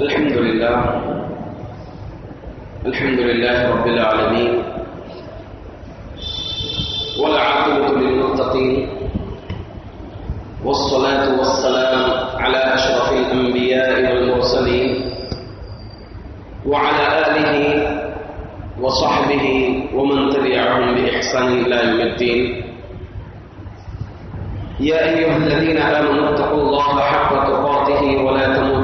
الحمد لله الحمد لله رب العالمين، والعاقبة للمتقين، والصلاة والسلام على أشرف الأنبياء والمرسلين، وعلى آله وصحبه ومن تبعهم بإحسان إلى يوم الدين. يا أيها الذين آمنوا اتقوا الله حق تقاته ولا تموتن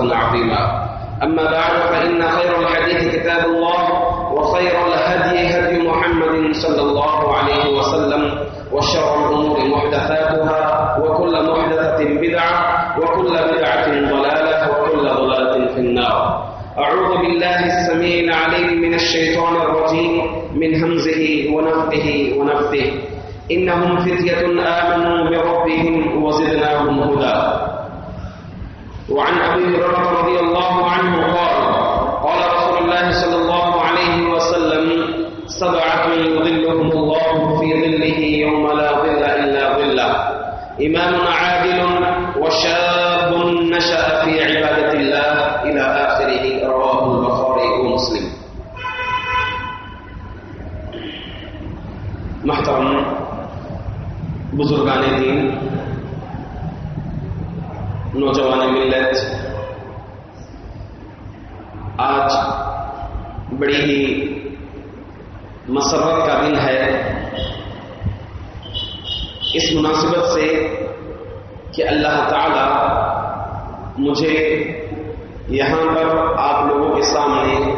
فاز فوزا عظيما أما بعد، فإن خير الحديث كتاب الله، وخير الهدي هدي محمد صلى الله عليه وسلم، وشر الأمور محدثاتها، وكل محدثة بدعة، وكل بدعة ضلالة، وكل ضلالة في النار. أعوذ بالله السميع العليم من الشيطان الرجيم، من همزه ونفثه ونفثه إنهم فتية آمنوا بربهم وزدناهم هدى. وعن أبي هريرة رضي الله عنه قال قال رسول الله صلى الله عليه وسلم سبعة يظلهم الله في ظله يوم لا ظل إلا ظله. إمام عادل وشاب نشأ في عبادة الله إلى آخره، رواه البخاري ومسلم. محترم، بزرگان دین نوجوان ملت آج بڑی ہی مسرت کا دن ہے۔ اس مناسبت سے کہ اللہ تعالی مجھے یہاں پر آپ لوگوں کے سامنے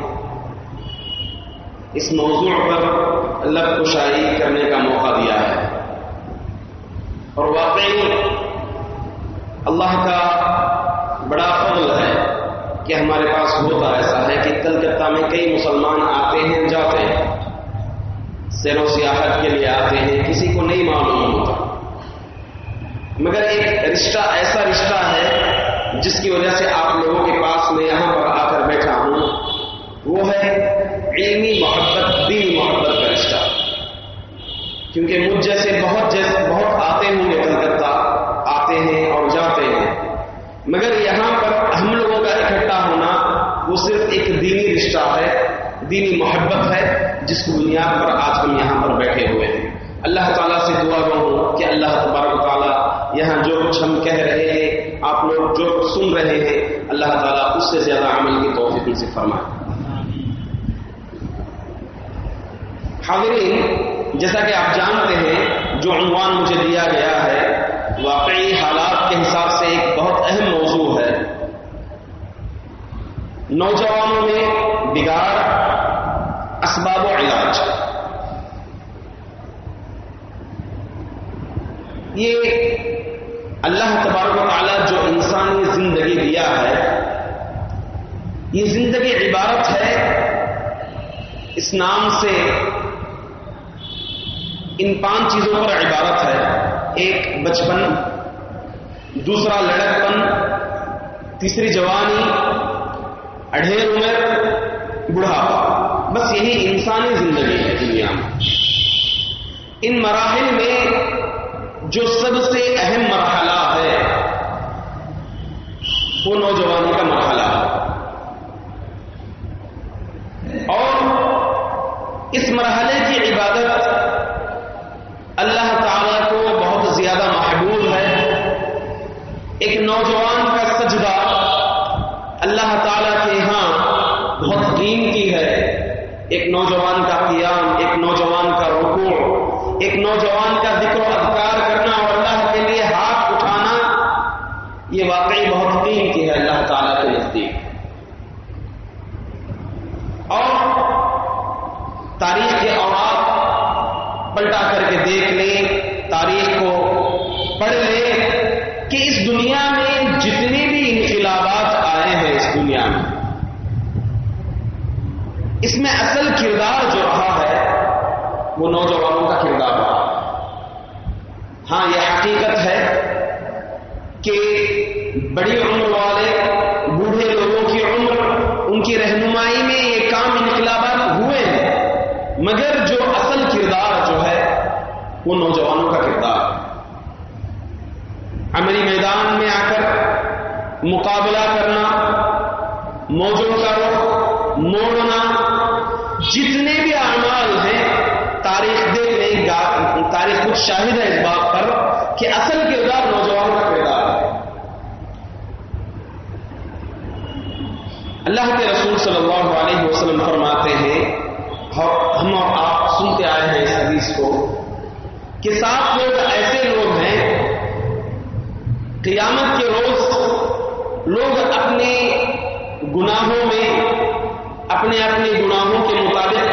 اس موضوع پر لب کشائی کرنے کا موقع دیا ہے۔ اور واقعی اللہ کا بڑا فضل ہے کہ ہمارے پاس ہوتا ایسا ہے کہ کلکتہ میں کئی مسلمان آتے ہیں، جاتے ہیں۔ سیر و سیاحت کے لیے آتے ہیں، کسی کو نہیں معلوم ہوتا۔ مگر ایک رشتہ، ایسا رشتہ ہے جس کی وجہ سے آپ لوگوں کے پاس میں یہاں پر آ کر بیٹھا ہوں۔ وہ ہے علمی محبت دین محبت کا رشتہ۔ کیونکہ مجھ جیسے بہت جیسے بہت آتے ہوں گے کلکتہ، آتے ہیں۔ مگر یہاں پر ہم لوگوں کا اکٹھا ہونا وہ صرف ایک دینی رشتہ ہے، دینی محبت ہے، جس کو بنیاد پر آج ہم یہاں پر بیٹھے ہوئے ہیں۔ اللہ تعالیٰ سے دعا ہوں کہ اللہ تبارک تعالیٰ یہاں جو کچھ ہم کہہ رہے ہیں، آپ لوگ جو کچھ سن رہے ہیں، اللہ تعالیٰ اس سے زیادہ عمل کی توفیق سے فرمائے۔ حاضرین، جیسا کہ آپ جانتے ہیں، جو عنوان مجھے دیا گیا ہے، واقعی حالات کے حساب سے ایک بہت اہم موضوع ہے نوجوانوں میں بگاڑ، اسباب و علاج۔ یہ اللہ تبارک و تعالیٰ جو انسانی زندگی دیا ہے، یہ زندگی عبارت ہے اس نام سے۔ ان پانچ چیزوں پر عبارت ہے۔ ایک بچپن، دوسرا لڑکپن، تیسری جوانی اڈھیر عمر بڑھاپا بس یہی انسانی زندگی ہے دنیا میں۔ ان مراحل میں جو سب سے اہم مرحلہ ہے، وہ نوجوانی کا مرحلہ ہے۔ اور اس مرحلے کی عبادت اللہ تعالی کو بہت زیادہ محبوب ہے۔ ایک نوجوان کا سجدہ اللہ تعالی کے ہاں بہت قیمتی ہے ایک نوجوان کا قیام ایک نوجوان کا رکوع ایک نوجوان کا ذکر و اذکار کرنا اور اللہ کے لیے ہاتھ اٹھانا یہ واقعی بہت قیمتی ہے اللہ تعالی کے نزدیک اور تاریخ کے اوقات پلٹا کر کے دیکھ لیں تاریخ کو پڑھ لیں کہ اس دنیا میں جتنے بھی انقلابات آئے ہیں اس دنیا اس میں اصل کردار جو رہا ہے وہ نوجوانوں کا کردار رہا ہاں یہ حقیقت ہے کہ بڑی عمر والے بوڑھے لوگوں کی عمر، ان کی رہنمائی میں یہ کام انقلابات ہوئے ہیں۔ مگر جو اصل کردار جو ہے، وہ نوجوانوں کا کردار عملی میدان میں آ کر مقابلہ کرنا، موجوں کا رخ موڑنا، جتنے بھی اعمال ہیں، تاریخ دے نہیں تاریخ کچھ شاہد ہے اس بات پر کہ اصل کردار نوجوانوں کا کردار ہے اللہ کے رسول صلی اللہ علیہ وسلم فرماتے ہیں، ہم اور آپ سنتے آئے ہیں اس حدیث کو، کہ سات لوگ ایسے لوگ ہیں، قیامت کے روز لوگ اپنے گناہوں میں، اپنے اپنے گناہوں کے مطابق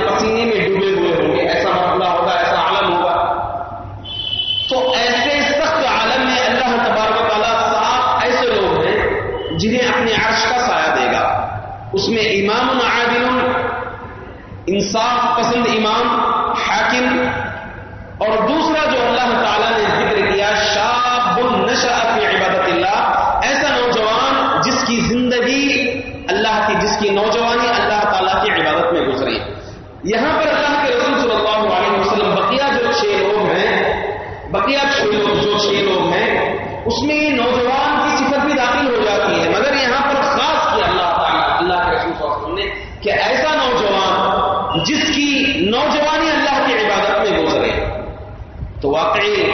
اس میں امام عادل انصاف پسند امام، حاکم، اور دوسرا جو اللہ تعالیٰ نے ذکر کیا، شاب النشا کی عبادت اللہ، ایسا نوجوان جس کی زندگی اللہ کی، جس کی نوجوانی اللہ تعالیٰ کی عبادت میں گزری۔ یہاں پر اللہ کے رسول صلی اللہ علیہ وسلم بقیہ جو چھ لوگ ہیں بقیہ چھ لوگ جو چھ لوگ ہیں اس میں نوجوان کی صفت بھی داخل ہو جاتی ہے مگر یہاں پر خاص کیا اللہ تعالیٰ اللہ کے رسول صلی اللہ علیہ وسلم نے کہ ایسا نوجوان جس کی نوجوانی اللہ کی عبادت میں گزرے، تو واقعی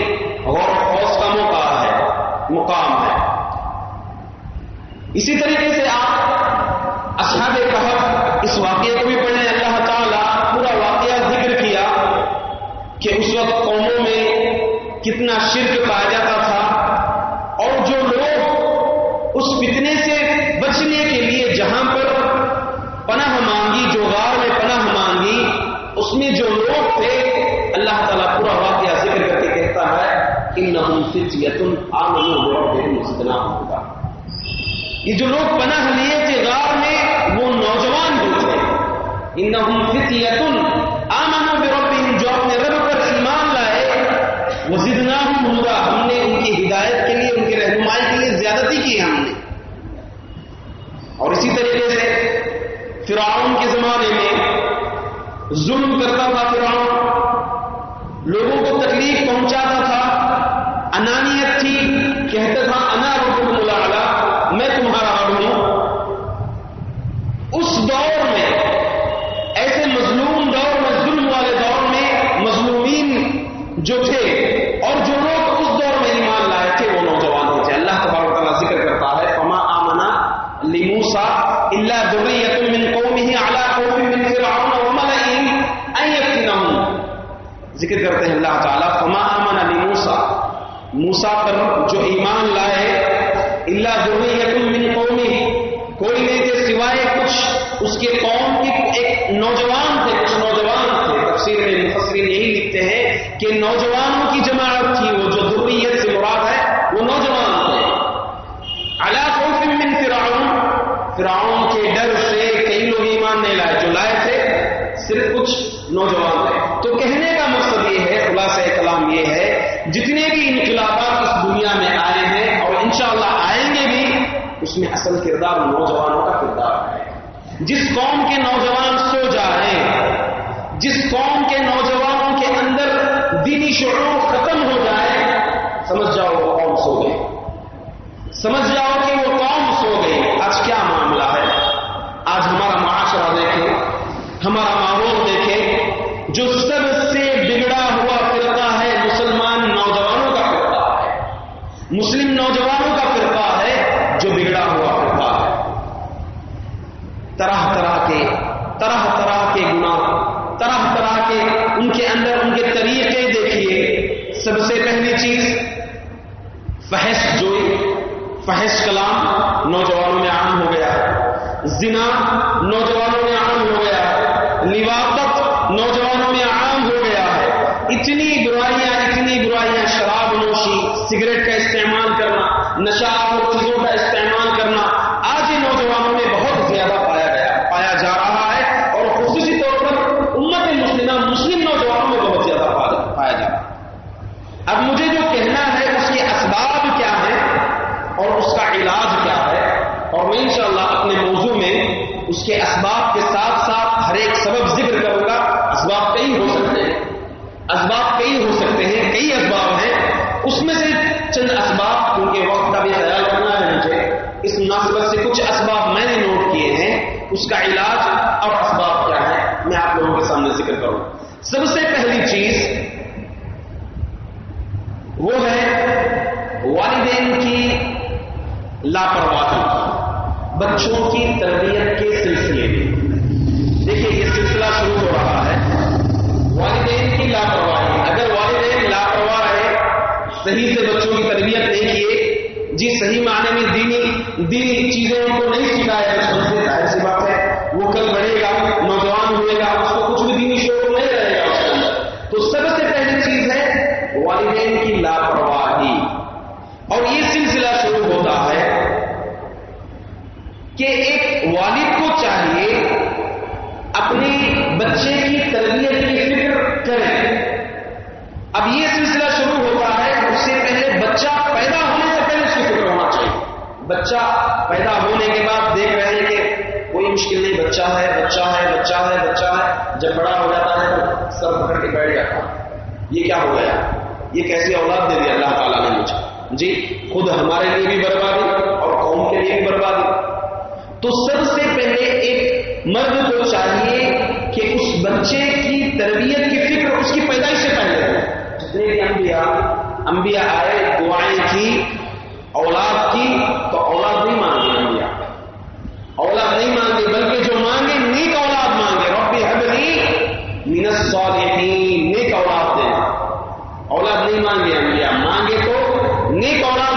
غور خوص کا موقع ہے، مقام ہے۔ اسی طریقے سے آپ اصحاب کہف اس واقعے کو بھی پڑھیں، اللہ تعالیٰ پورا واقعہ ذکر کیا کہ اس وقت قوموں میں کتنا شرک پایا جاتا تھا اور جو لوگ اس فتنے سے میں جو لوگ تھے، اللہ تعالیٰ پورا واقعہ ذکر کر کے کہتا ہے ہوگا یہ جو لوگ پناہ لیے تھے غار میں، وہ نوجوان جو تھے۔ آمنوا بربهم۔ جو اپنے رب پر ایمان لائے، وہ زدناہم ہوگا ہم نے ان کی ہدایت کے لیے، ان کی رہنمائی کے لیے زیادتی کی ہم نے۔ اور اسی طریقے سے فرعون کے زمانے میں ظلم کرتا تھا فرعون۔ لوگوں کو تکلیف پہنچاتا تھا۔ انانیت تھی کہتا تھا انا رب ملا میں تمہارا رب ہوں اس دور میں ایسے مظلوم دور میں ظلم والے دور میں مظلومین جو تھے اور جو لوگ اس دور میں ایمان لائے تھے وہ نوجوان تھے اللہ تبارک تعالیٰ ذکر کرتا ہے فما آمنا لموسا الا ذریۃ من قومه على قوم من فرعون وملئهم ان يفتنهم ذکر کرتے ہیں اللہ تعالیٰ، فما آمنا لموسا موسا پر جو ایمان لائے اللہ ذریۃ من قومه۔ کوئی نہیں تھے سوائے کچھ اس کے قوم کی ایک نوجوان تھے، کچھ نوجوان تھے۔ تفسیر میں مفسرین یہی لکھتے ہیں کہ نوجوانوں کی جماعت تھی وہ، جو ذریت سے مراد ہے، وہ نوجوان تھے۔ اللہ خوف من فرعون۔ فرعون کے ڈر سے کئی لوگ ایمان نہیں لائے، جو لائے تھے، صرف کچھ نوجوان تھے۔ خلاصہ یہ ہے، جتنے بھی انقلابات اس دنیا میں آئے ہیں اور انشاءاللہ آئیں گے بھی، اس میں اصل کردار نوجوانوں کا کردار ہے۔ جس قوم کے نوجوان سو جائیں جس قوم کے نوجوانوں کے اندر دینی شعور ختم ہو جائے، سمجھ جاؤ وہ قوم سو گئے سمجھ جاؤ کہ وہ قوم سو گئی آج کیا معاملہ ہے آج ہمارا معاشرہ دیکھیں ہمارا ماحول دیکھیں جو سب سے بگڑا ہوا فرقہ ہے مسلمان نوجوانوں کا فرقہ ہے مسلم نوجوانوں کا فرقہ ہے جو بگڑا ہوا فرقہ ہے طرح طرح کے طرح طرح کے گناہ طرح طرح کے ان کے اندر ان کے طریقے دیکھیے سب سے پہلی چیز فحش جوئی فحش کلام نوجوانوں میں عام ہو گیا ہے۔ زنا نوجوانوں میں عام ہو گیا ہے۔ لواقت نوجوانوں میں عام ہو گیا ہے۔ اتنی برائیاں اتنی برائیاں، شراب نوشی، سگریٹ کا استعمال کرنا، نشہ اور چیزوں کا استعمال کرنا آج ہی نوجوانوں میں بہت زیادہ پایا گیا پایا جا رہا ہے اور خصوصی اب مجھے جو کہنا ہے اس کے اسباب کیا ہے اور اس کا علاج کیا ہے اور میں انشاءاللہ اپنے موضوع میں اس کے اسباب کے ساتھ ساتھ ہر ایک سبب ذکر کروں گا اسباب کئی ہو سکتے ہیں۔ اسباب کئی ہو سکتے ہیں، کئی اسباب ہیں۔ اس میں سے چند اسباب کیونکہ وقت کا بھی خیال کرنا ہے مجھے۔ اس مناسبت سے کچھ اسباب میں نے نوٹ کیے ہیں۔ اس کا علاج اور اسباب کیا ہے میں آپ لوگوں کے سامنے ذکر کروں۔ سب سے پہلی چیز وہ ہے والدین کی لاپرواہی۔ بچوں کی تربیت کے سلسلے میں۔ دیکھیے، یہ سلسلہ شروع ہو رہا ہے۔ والدین کی لاپرواہی۔ اگر والدین لاپرواہ ہے صحیح سے بچوں کی تربیت نہیں کیے جی صحیح معنی میں دینی دینی چیزوں کو نہیں سکھایا بچپن سے ظاہر سی بات ہے۔ وہ کل بڑھے گا، نوجوان ہوئے گا، اس کو کچھ بھی دینی شور نہیں رہے گا اس کے اندر۔ تو سب سے پہلی چیز ہے والدین کی لاپرواہی۔ اور یہ سلسلہ شروع ہوتا ہے کہ ایک والد کو چاہیے اپنی بچے کی تربیت کی فکر کرے۔ اب یہ سلسلہ شروع ہوتا ہے اس سے پہلے بچہ پیدا ہونے سے پہلے اس کی فکر ہونا چاہیے۔ بچہ پیدا ہونے کے بعد دیکھ رہے ہیں کہ کوئی مشکل نہیں، بچہ ہے بچہ ہے بچہ ہے بچہ ہے۔ جب بڑا ہو جاتا ہے تو سر پکڑ کے بیٹھ جاتا یہ کیا ہو گیا؟ یہ کیسی اولاد دے دی اللہ تعالیٰ نے مجھے؟ جی خود ہمارے لیے بھی بربادی اور قوم کے لیے بھی بربادی۔ تو سب سے پہلے ایک مرد کو چاہیے کہ اس بچے کی تربیت کی فکر اس کی پیدائش سے پہلے ہو جتنے بھی انبیاء انبیاء آئے، دعائیں کی، اولاد کی، تو اولاد نہیں مانگے انبیاء۔ اولاد نہیں مانگے، بلکہ جو مانگے، نیک اولاد مانگے۔ ربی حبلی من الصالحین، نیک اولاد دینا اولاد نہیں مانگے انبیاء۔ مانگے تو نیک اولاد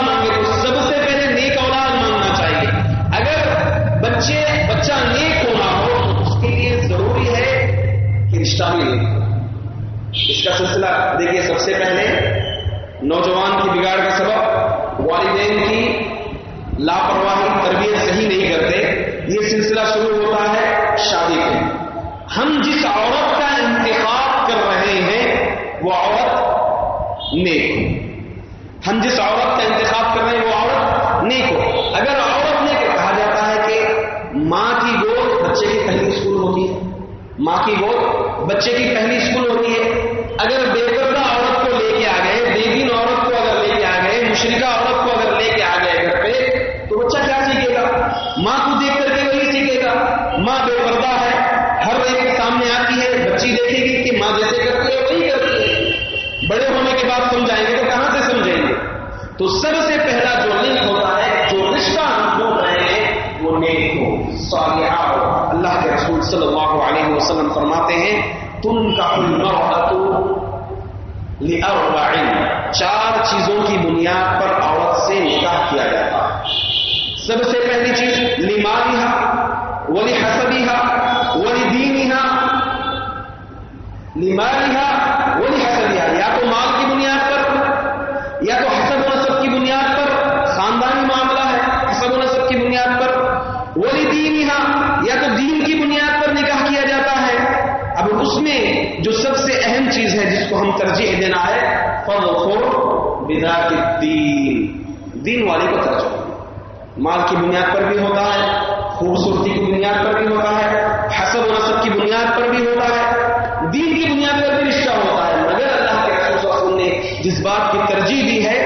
کہ اس کا سلسلہ، دیکھیے، سب سے پہلے نوجوان کی بگاڑ کا سبب، والدین کی لاپرواہی، تربیت صحیح نہیں کرتے۔ یہ سلسلہ شروع ہوتا ہے شادی کے ہم جس عورت کا انتخاب کر رہے ہیں، وہ عورت نیک ہو۔ ہم جس عورت کا انتخاب کر رہے ہیں، وہ عورت نیک ہو۔ اگر عورت نیک کہا جاتا ہے کہ ماں کی گود بچے کی پہلی ماں کی گود بچے کی پہلی اسکول ہوتی ہے۔ اگر بے پردہ عورت کو لے کے آ گئے بے دین عورت کو اگر لے کے آ گئے مشرقہ عورت کو اگر لے کے آ گئے گھر پہ، تو بچہ کیا سیکھے گا؟ ماں کو دیکھ کر کے وہی سیکھے گا۔ ماں بے پردہ ہے، ہر ایک کے سامنے آتی ہے، بچی دیکھے گی کہ ماں جیسے کرتی ہے، وہی کرتی ہے۔ بڑے ہونے کے بعد سمجھائیں گے تو کہاں سے سمجھیں گے؟ تو سب سے پہلا جو لنک ہوتا ہے، جو رشتہ ہم ڈھونڈ رہے ہیں، وہ نیک ہو، صالحہ ہو۔ اللہ کے رسول صلی اللہ علیہ وسلم فرماتے ہیں تم کا چار چیزوں کی بنیاد پر عورت سے نکاح کیا جاتا ہے۔ سب سے پہلی چیز لیماریہ ولی ہا ولی دینی لیماریہ ولی حسبیہ یا تو مال کی بنیاد پر یا تو حسب و نصب کی بنیاد پر خاندانی معاملہ ہے حسب و نصب کی بنیاد پر ولی دینیہ یا تو دین کی بنیاد پر نکاح کیا جاتا ہے اب اس میں جو سب سے اہم چیز ہے جس کو ہم ترجیح دینا ہے بذات الدین دین والے کو ترجیح مال کی بنیاد پر بھی ہوتا ہے، خوبصورتی کی بنیاد پر بھی ہوتا ہے حسب و نصب کی بنیاد پر بھی ہوتا ہے۔ دین کی بنیاد پر بھی رشتہ ہوتا ہے، مگر اللہ کے رسول صلی اللہ علیہ وسلم نے جس بات کی ترجیح دی ہے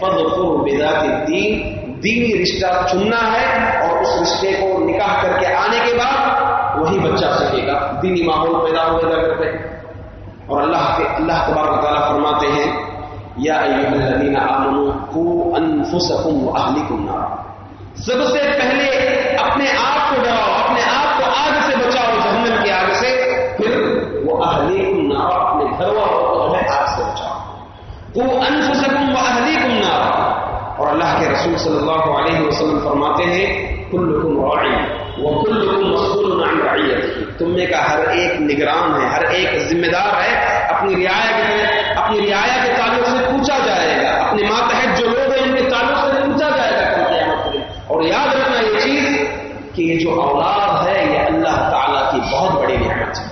فضفر بذات الدین، دینی رشتہ چننا ہے اور اس رشتے کو نکاح کر کے آنے کے بعد وہی بچہ سکے گا۔ دینی ماحول پیدا ہوئے گا کرتے اور اللہ کے اللہ تبارک تعالیٰ فرماتے ہیں یا الذین آمنوا قو انفسکم و اہلکم نارا۔ سب سے پہلے اپنے آپ کو ڈراؤ، اپنے آپ کو آگ سے بچاؤ، جہنم کی آگ سے۔ پھر وہ اہلیکم نارا، اپنے گھر والوں کو ہے آگ سے بچاؤ۔ قو انفسکم و اہلیکم نارا۔ اور اللہ کے رسول صلی اللہ علیہ وسلم فرماتے ہیں، کلکم راعی وکلکم مسئول عن رعیتہ تم میں کا ہر ایک نگران ہے، ہر ایک ذمہ دار ہے، اپنی رعایا کے اپنی رعایا کے کہ یہ جو اولاد ہے یہ اللہ تعالی کی بہت بڑی نعمت ہے۔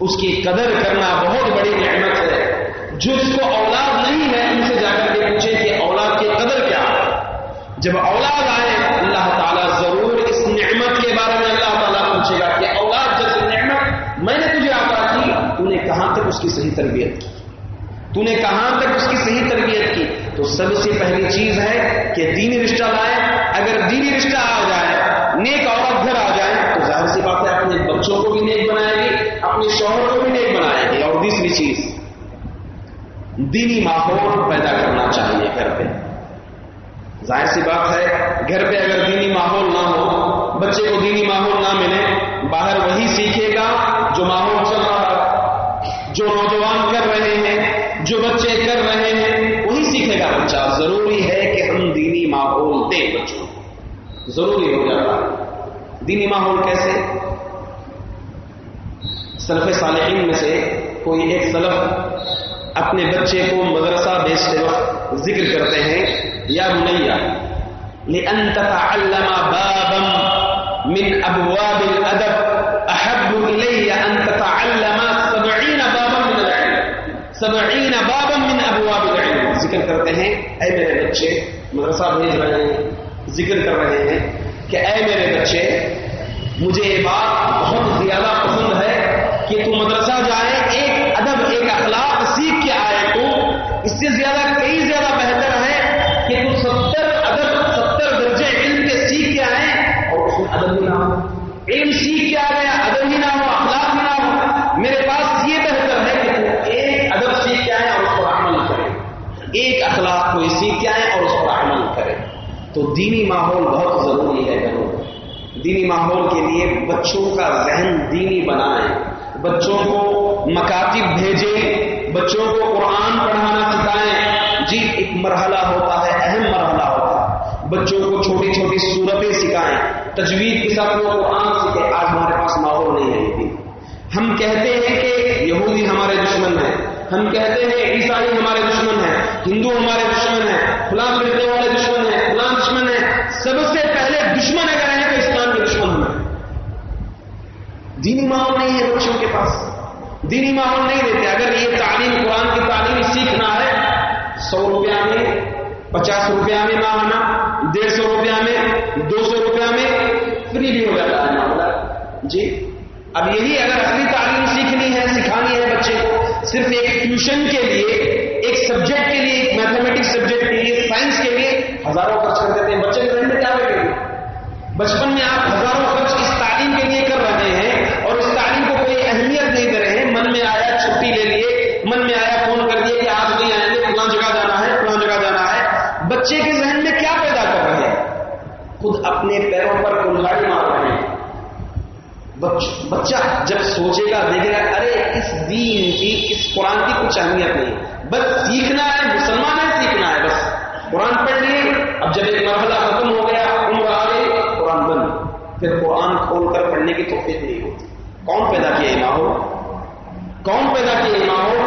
اس کی قدر کرنا بہت بڑی نعمت ہے۔ جس کو اولاد نہیں ہے، ان سے جا کر کے پوچھے کہ اولاد کی قدر کیا ہے۔ جب اولاد آئے، اللہ تعالیٰ ضرور اس نعمت کے بارے میں اللہ تعالیٰ پوچھے گا کہ اولاد جیسے نعمت میں نے تجھے آتا کی؟ تو نے کہاں تک اس کی صحیح تربیت کی؟ تو نے کہاں تک اس کی صحیح تربیت کی؟ تو سب سے پہلی چیز ہے کہ دینی رشتہ لائے۔ اگر دینی رشتہ آ جائے نیک عورت گھر آ جائے تو ظاہر سی بات ہے اپنے بچوں کو بھی نیک بنائے گی، اپنے شوہر کو بھی نیک بنائے گی۔ اور دوسری چیز، دینی ماحول پیدا کرنا چاہیے گھر پہ۔ ظاہر سی بات ہے، گھر پہ اگر دینی ماحول نہ ہو، بچے کو دینی ماحول نہ ملے، باہر وہی سیکھے گا جو ماحول چل رہا ہے۔ جو نوجوان کر رہے ہیں، جو بچے کر رہے ہیں، وہی سیکھے گا بچہ۔ ضروری ہے کہ ہم دینی ماحول دیں بچوں ضروری ہو جاتا۔ ہے دینی ماحول کیسے؟ سلف صالحین میں سے کوئی ایک سلف اپنے بچے کو مدرسہ بیچتے وقت ذکر کرتے ہیں، یا بنیا لأن تتعلم بابا من أبواب الأدب أحب إلي أن تتعلم سبعين بابا من العلم۔ سبعين بابا من أبواب العلم۔ ذکر کرتے ہیں، اے میرے بچے، مدرسہ بھیج رہے ہیں۔ ذکر کر رہے ہیں کہ اے میرے بچے، مجھے یہ بات بہت زیادہ پسند ہے کہ تو مدرسہ جائے تو دینی ماحول بہت ضروری ہے گھروں دینی ماحول کے لیے بچوں کا ذہن دینی بنائیں۔ بچوں کو مکاتب بھیجیں۔ بچوں کو قرآن پڑھانا سکھائیں۔ جی ایک مرحلہ ہوتا ہے، اہم مرحلہ ہوتا ہے۔ بچوں کو چھوٹی چھوٹی صورتیں سکھائیں۔ تجوید کے ساتھ وہ قرآن سیکھے آج ہمارے پاس ماحول نہیں ہے ہم کہتے ہیں کہ یہودی ہمارے دشمن ہیں۔ ہم کہتے ہیں عیسائی ہمارے دشمن ہیں۔ ہندو ہمارے دشمن ہیں۔ فلاں فرقے والے دشمن ہیں۔ سب سے پہلے دشمن اگر ہیں تو اسلام کے دشمن ہمیں دینی ماحول نہیں ہے بچوں کے پاس. دینی ماحول نہیں دیتے. اگر یہ تعلیم قرآن کی تعلیم سیکھنا ہے، سو روپیہ میں، پچاس روپیہ میں نہ ڈیڑھ سو روپیہ میں، دو سو روپیہ میں، فری بھی ہو جاتا ہے معاملہ جی؟ اب یہی اگر اصلی تعلیم سیکھنی ہے، سکھانی ہے بچے کو، صرف ایک ٹیوشن کے لیے ایک سبجیکٹ کے لیے، ایک میتھمیٹکس سبجیکٹ کے لیے سائنس کے لیے ہزاروں خرچ کر دیتے ہیں۔ بچے کے ذہن میں کیا بیٹھے بچپن میں آپ ہزاروں خرچ اس تعلیم کے لیے کر رہے ہیں اور اس تعلیم کو کوئی اہمیت نہیں دے رہے ہیں۔ من میں آیا چھٹی لے لیے، من میں آیا فون کر دیے کہ آج نہیں آئیں گے، فلاں جگہ جانا ہے، فلاں جگہ جانا ہے۔ بچے کے ذہن میں کیا پیدا کر رہے ہیں؟ خود اپنے پیروں پر کلہاڑی مار رہے ہیں۔ بچہ جب سوچے گا، دیکھے گا، ارے، اس دین کی، اس قرآن کی کچھ اہمیت نہیں۔ بس سیکھنا ہے، مسلمان ہے، سیکھنا ہے، بس۔ قرآن پڑھ لیے، اب جب ایک مرحلہ ختم ہو گیا، عمر آ گئی، قرآن بند۔ پھر قرآن کھول کر پڑھنے کی توفیق نہیں ہوتی۔ کون پیدا کیا یہ ماحول؟ کون پیدا کیا یہ ماحول؟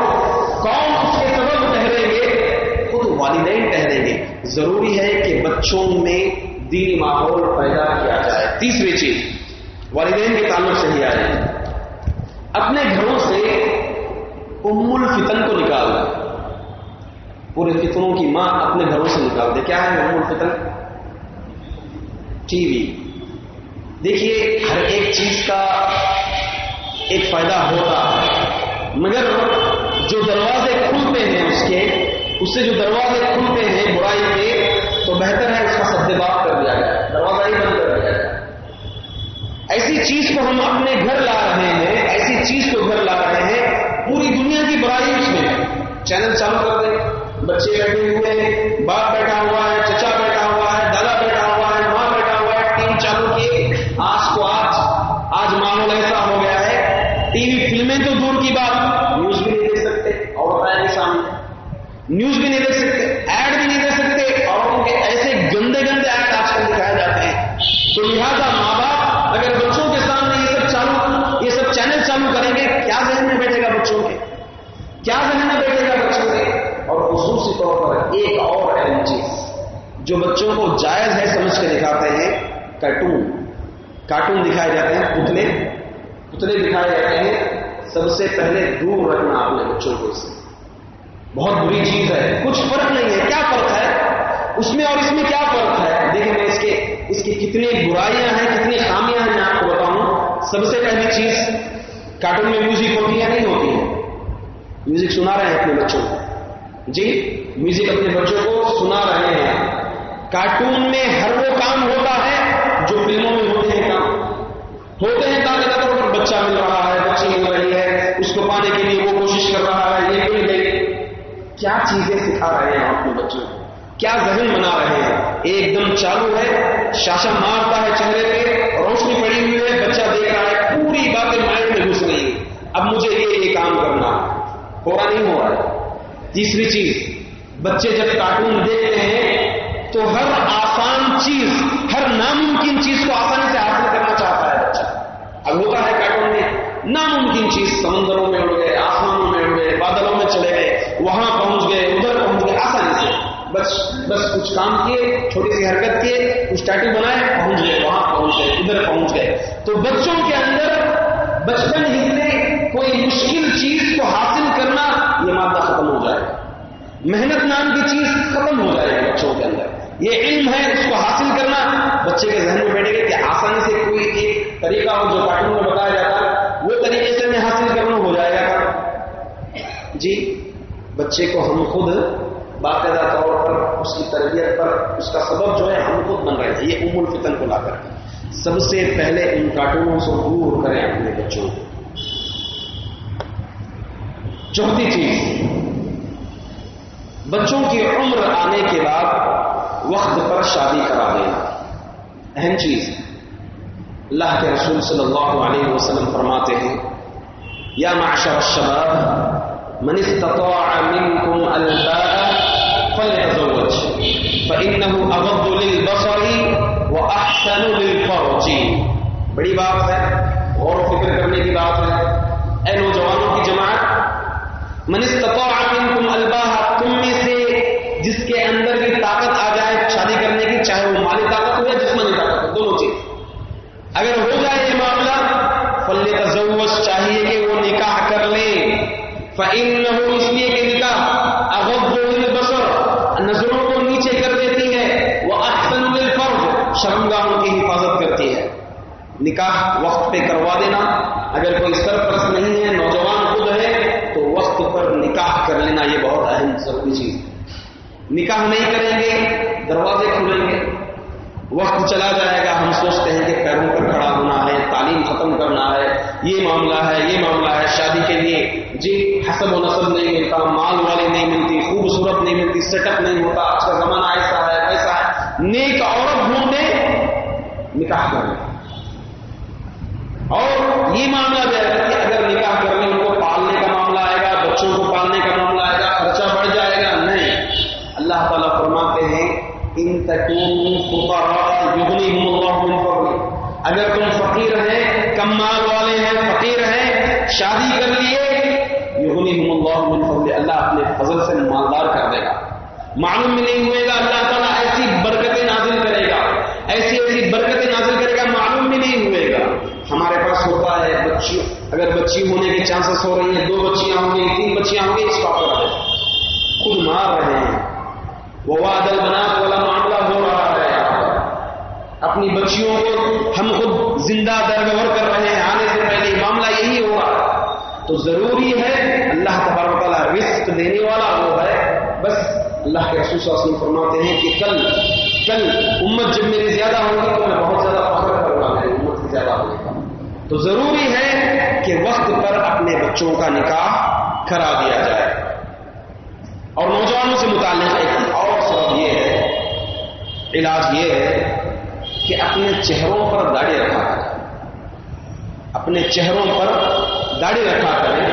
کون اس کے سبب ٹہریں گے؟ خود والدین ٹہریں گے۔ ضروری ہے کہ بچوں میں دینی ماحول پیدا کیا جائے۔ تیسری چیز والدین کے تعلق سے ہی آئے۔ اپنے گھروں سے ام الفتن کو نکال۔ دیں پورے فتنوں کی ماں اپنے گھروں سے نکال دے۔ کیا ہے ام الفتن ٹی وی۔ دیکھیے، ہر ایک چیز کا ایک فائدہ ہوتا ہے۔ مگر جو دروازے کھلتے ہیں اس کے، اس سے جو دروازے کھلتے ہیں برائی کے تو بہتر ہے اس کا سدباب کر دیا جائے دروازہ ہی بند کر دیا جائے ایسی چیز کو ہم اپنے گھر لا رہے ہیں، ایسی چیز کو گھر لا رہے ہیں، پوری دنیا کی برائی اس میں چینل چالو کر دیں، بچے بیٹھے ہوئے ہیں، باپ بیٹھا ہوا ہے، چچا بیٹھا ہوا ہے، دادا بیٹھا ہوا ہے، ماں بیٹھا ہوا ہے، ٹی وی چالو کیے۔ آج کو آج آج ماحول ایسا ہو گیا ہے۔ ٹی وی فلمیں تو دور کی بات، نیوز بھی نہیں دیکھ سکتے، اور سامنے۔ نیوز بھی نہیں دیکھ سکتے ایڈ بھی نہیں دیکھ سکتے اور ان کے ایسے گندے گندے ایڈ آج کل دکھائے جاتے ہیں تو لہٰذا ماں باپ اگر بچوں کے سامنے یہ سب چالو یہ سب چینل چالو کریں گے کیا ذہن میں بیٹھے گا بچوں کے کیا ذہن میں بیٹھے گا بچوں کے اور خصوصی طور پر ایک اور اہم چیز جو بچوں کو جائز ہے سمجھ کے دکھاتے ہیں، کارٹون۔ کارٹون دکھائے جاتے ہیں، پتلے۔ پتلے دکھائے جاتے ہیں۔ سب سے پہلے دور رکھنا اپنے بچوں کو اس سے۔ بہت بری چیز ہے۔ کچھ فرق نہیں ہے۔ کیا فرق ہے؟ اس میں اور اس میں کیا فرق ہے؟ برائیاں ہیں، کتنی خامیاں ہیں، میں آپ کو بتاؤں۔ سب سے پہلی چیز، کارٹون میں میوزک ہوتی ہے نہیں ہوتی ہے؟ میوزک سنا رہے ہیں اپنے بچوں کو۔ جی میوزک اپنے بچوں کو سنا رہے ہیں۔ کارٹون میں ہر وہ کام ہوتا ہے جو فلموں میں ہوتے ہیں کام۔ ہوتے ہیں تاکہ طور پر بچہ مل رہا ہے، بچی مل رہی ہے، اس کو پانے کے لیے وہ کوشش کر رہا ہے، یہ مل گئی کیا چیزیں سکھا رہے ہیں اپنے بچوں؟ کو کیا ذہن بنا رہے ہیں؟ ایک دم چالو ہے، شاشا مارتا ہے چہرے پہ، روشنی پڑی ہوئی ہے، بچہ دیکھ رہا ہے، پوری باتیں مائنڈ میں گھس رہی اب مجھے یہ یہ کام کرنا۔ پورا نہیں ہو رہا تیسری چیز، بچے جب کارٹون دیکھتے ہیں تو ہر آسان چیز، ہر ناممکن چیز کو آسانی سے حاصل کرنا چاہتا ہے بچہ۔ اب ہوتا ہے کارٹون میں ناممکن چیز سمندروں میں اڑ گئے آسمانوں میں اڑ گئے بادلوں میں چلے گئے، وہاں پہنچ گئے، ادھر پہنچ گئے، آسانی سے۔ بس بس کچھ کام کیے، چھوٹی سی حرکت کیے، کچھ ٹائٹل بنائے، پہنچ گئے، وہاں پہنچ گئے، ادھر پہنچ گئے۔ تو بچوں کے اندر بچپن ہی سے کوئی مشکل چیز کو حاصل کرنا یہ مادہ ختم ہو جائے۔ محنت نام کی چیز ختم ہو جائے گی بچوں کے اندر۔ یہ علم ہے، اس کو حاصل کرنا۔ بچے کے ذہن میں بیٹھے گا کہ آسانی سے کوئی ایک طریقہ ہو جو کارٹون میں بتایا جاتا ہے، وہ طریقے سے میں حاصل کرنا ہو جائے گا۔ جی بچے کو ہم خود باقاعدہ طور پر اس کی تربیت پر اس کا سبب جو ہے، ہم خود بن رہے ہیں۔ یہ ام الفتن کو لا کر۔ سب سے پہلے ان کارٹونوں سے دور کریں اپنے بچوں کو۔ چوتھی چیز بچوں کی عمر آنے کے بعد وقت پر شادی کرا دینا۔ اہم چیز۔ اللہ کے رسول صلی اللہ علیہ وسلم فرماتے ہیں، یا معشر الشباب، من استطاع منكم الباء فليتزوج، فإنه أغض للبصر وأحسن للفرج. بڑی بات ہے، غور و فکر کرنے کی بات ہے۔ اے نوجوانوں کی جماعت، من استطاع منكم الباء تم میں سے جس کے اندر بھی طاقت آ جائے شادی کرنے کی چاہے وہ مالی طاقت ہو یا جسمانی طاقت ہو دونوں چیز اگر ہو جائے یہ معاملہ فلے تزوج چاہیے کہ وہ نکاح کر لے فإنه اس لیے کہ نکاح اغض للبصر نظروں کو نیچے کر دیتی ہے وہ احسن شرمگاہوں کی حفاظت کرتی ہے۔ نکاح وقت پہ کروا دینا۔ اگر کوئی سرپرست نہیں ہے، نوجوان خود ہے، تو وقت پر نکاح کر لینا یہ بہت اہم ضروری چیز ہے۔ نکاح نہیں کریں گے، دروازے کھلیں گے۔ وقت چلا جائے گا، ہم سوچتے ہیں کہ پیروں پر کھڑا ہونا ہے، تعلیم ختم کرنا ہے، یہ معاملہ ہے، یہ معاملہ ہے، شادی کے لیے جی حسب و نصب نہیں ملتا، مال والی نہیں ملتی، خوبصورت نہیں ملتی سیٹ اپ نہیں ہوتا، آج کا زمانہ ایسا ہے، ویسا ہے، نیک عورت ڈھونڈنے نکاح کرنے اور یہ معاملہ جو ہے کہ اگر نکاح کرنے ان کو پالنے کا معاملہ آئے گا بچوں کو پالنے کا معاملہ آئے گا خرچہ بڑھ جائے گا نہیں اللہ تعالیٰ فرماتے ہیں ان اگر تم فقیر ہیں، کم مال والے ہیں، فقیر ہیں، شادی کر لیے یغنیہم اللہ من فضل اللہ اپنے فضل سے مالدار کر دے گا۔ معلوم بھی نہیں ہوئے گا، اللہ تعالیٰ ایسی برکتیں نازل کرے گا۔ ایسی ایسی برکتیں نازل کرے گا، معلوم بھی نہیں ہوئے گا۔ ہمارے پاس ہوتا ہے بچی اگر بچی ہونے کے چانسز ہو رہی ہیں، دو بچیاں ہوں گی، تین بچیاں ہوں گی، اس کا خود مار رہے ہیں۔ وہ وادل بنا والا معاملہ اپنی بچیوں کو ہم خود زندہ درگور کر رہے ہیں، آنے سے پہلے معاملہ یہی ہو رہا ہے تو ضروری ہے اللہ تبارک تعالیٰ رزق دینے والا وہ ہے۔ بس اللہ کے رسول صلی اللہ علیہ وسلم فرماتے ہیں کہ کل کل امت جب میری زیادہ ہوگی تو میں بہت زیادہ فخر کروں گا امت کی زیادہ ہوگی۔ تو ضروری ہے کہ وقت پر اپنے بچوں کا نکاح کرا دیا جائے۔ اور نوجوانوں سے متعلق ایک اور سبب یہ ہے، علاج یہ ہے کہ اپنے چہروں پر داڑھی رکھا کریں۔ اپنے چہروں پر داڑھی رکھا کریں۔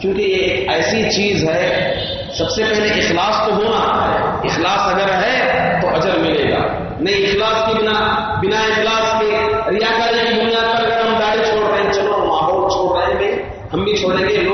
کیونکہ یہ ایک ایسی چیز ہے، سب سے پہلے اخلاص تو ہونا ہے۔ اخلاص اگر ہے تو اجر ملے گا۔ نہیں اخلاص کی بنا بنا اخلاص کے ریاکاری کی بنیاد پر اگر ہم داڑھی چھوڑ رہے ہیں، چلو ماحول چھوڑ رہے ہیں، ہم بھی چھوڑیں گے۔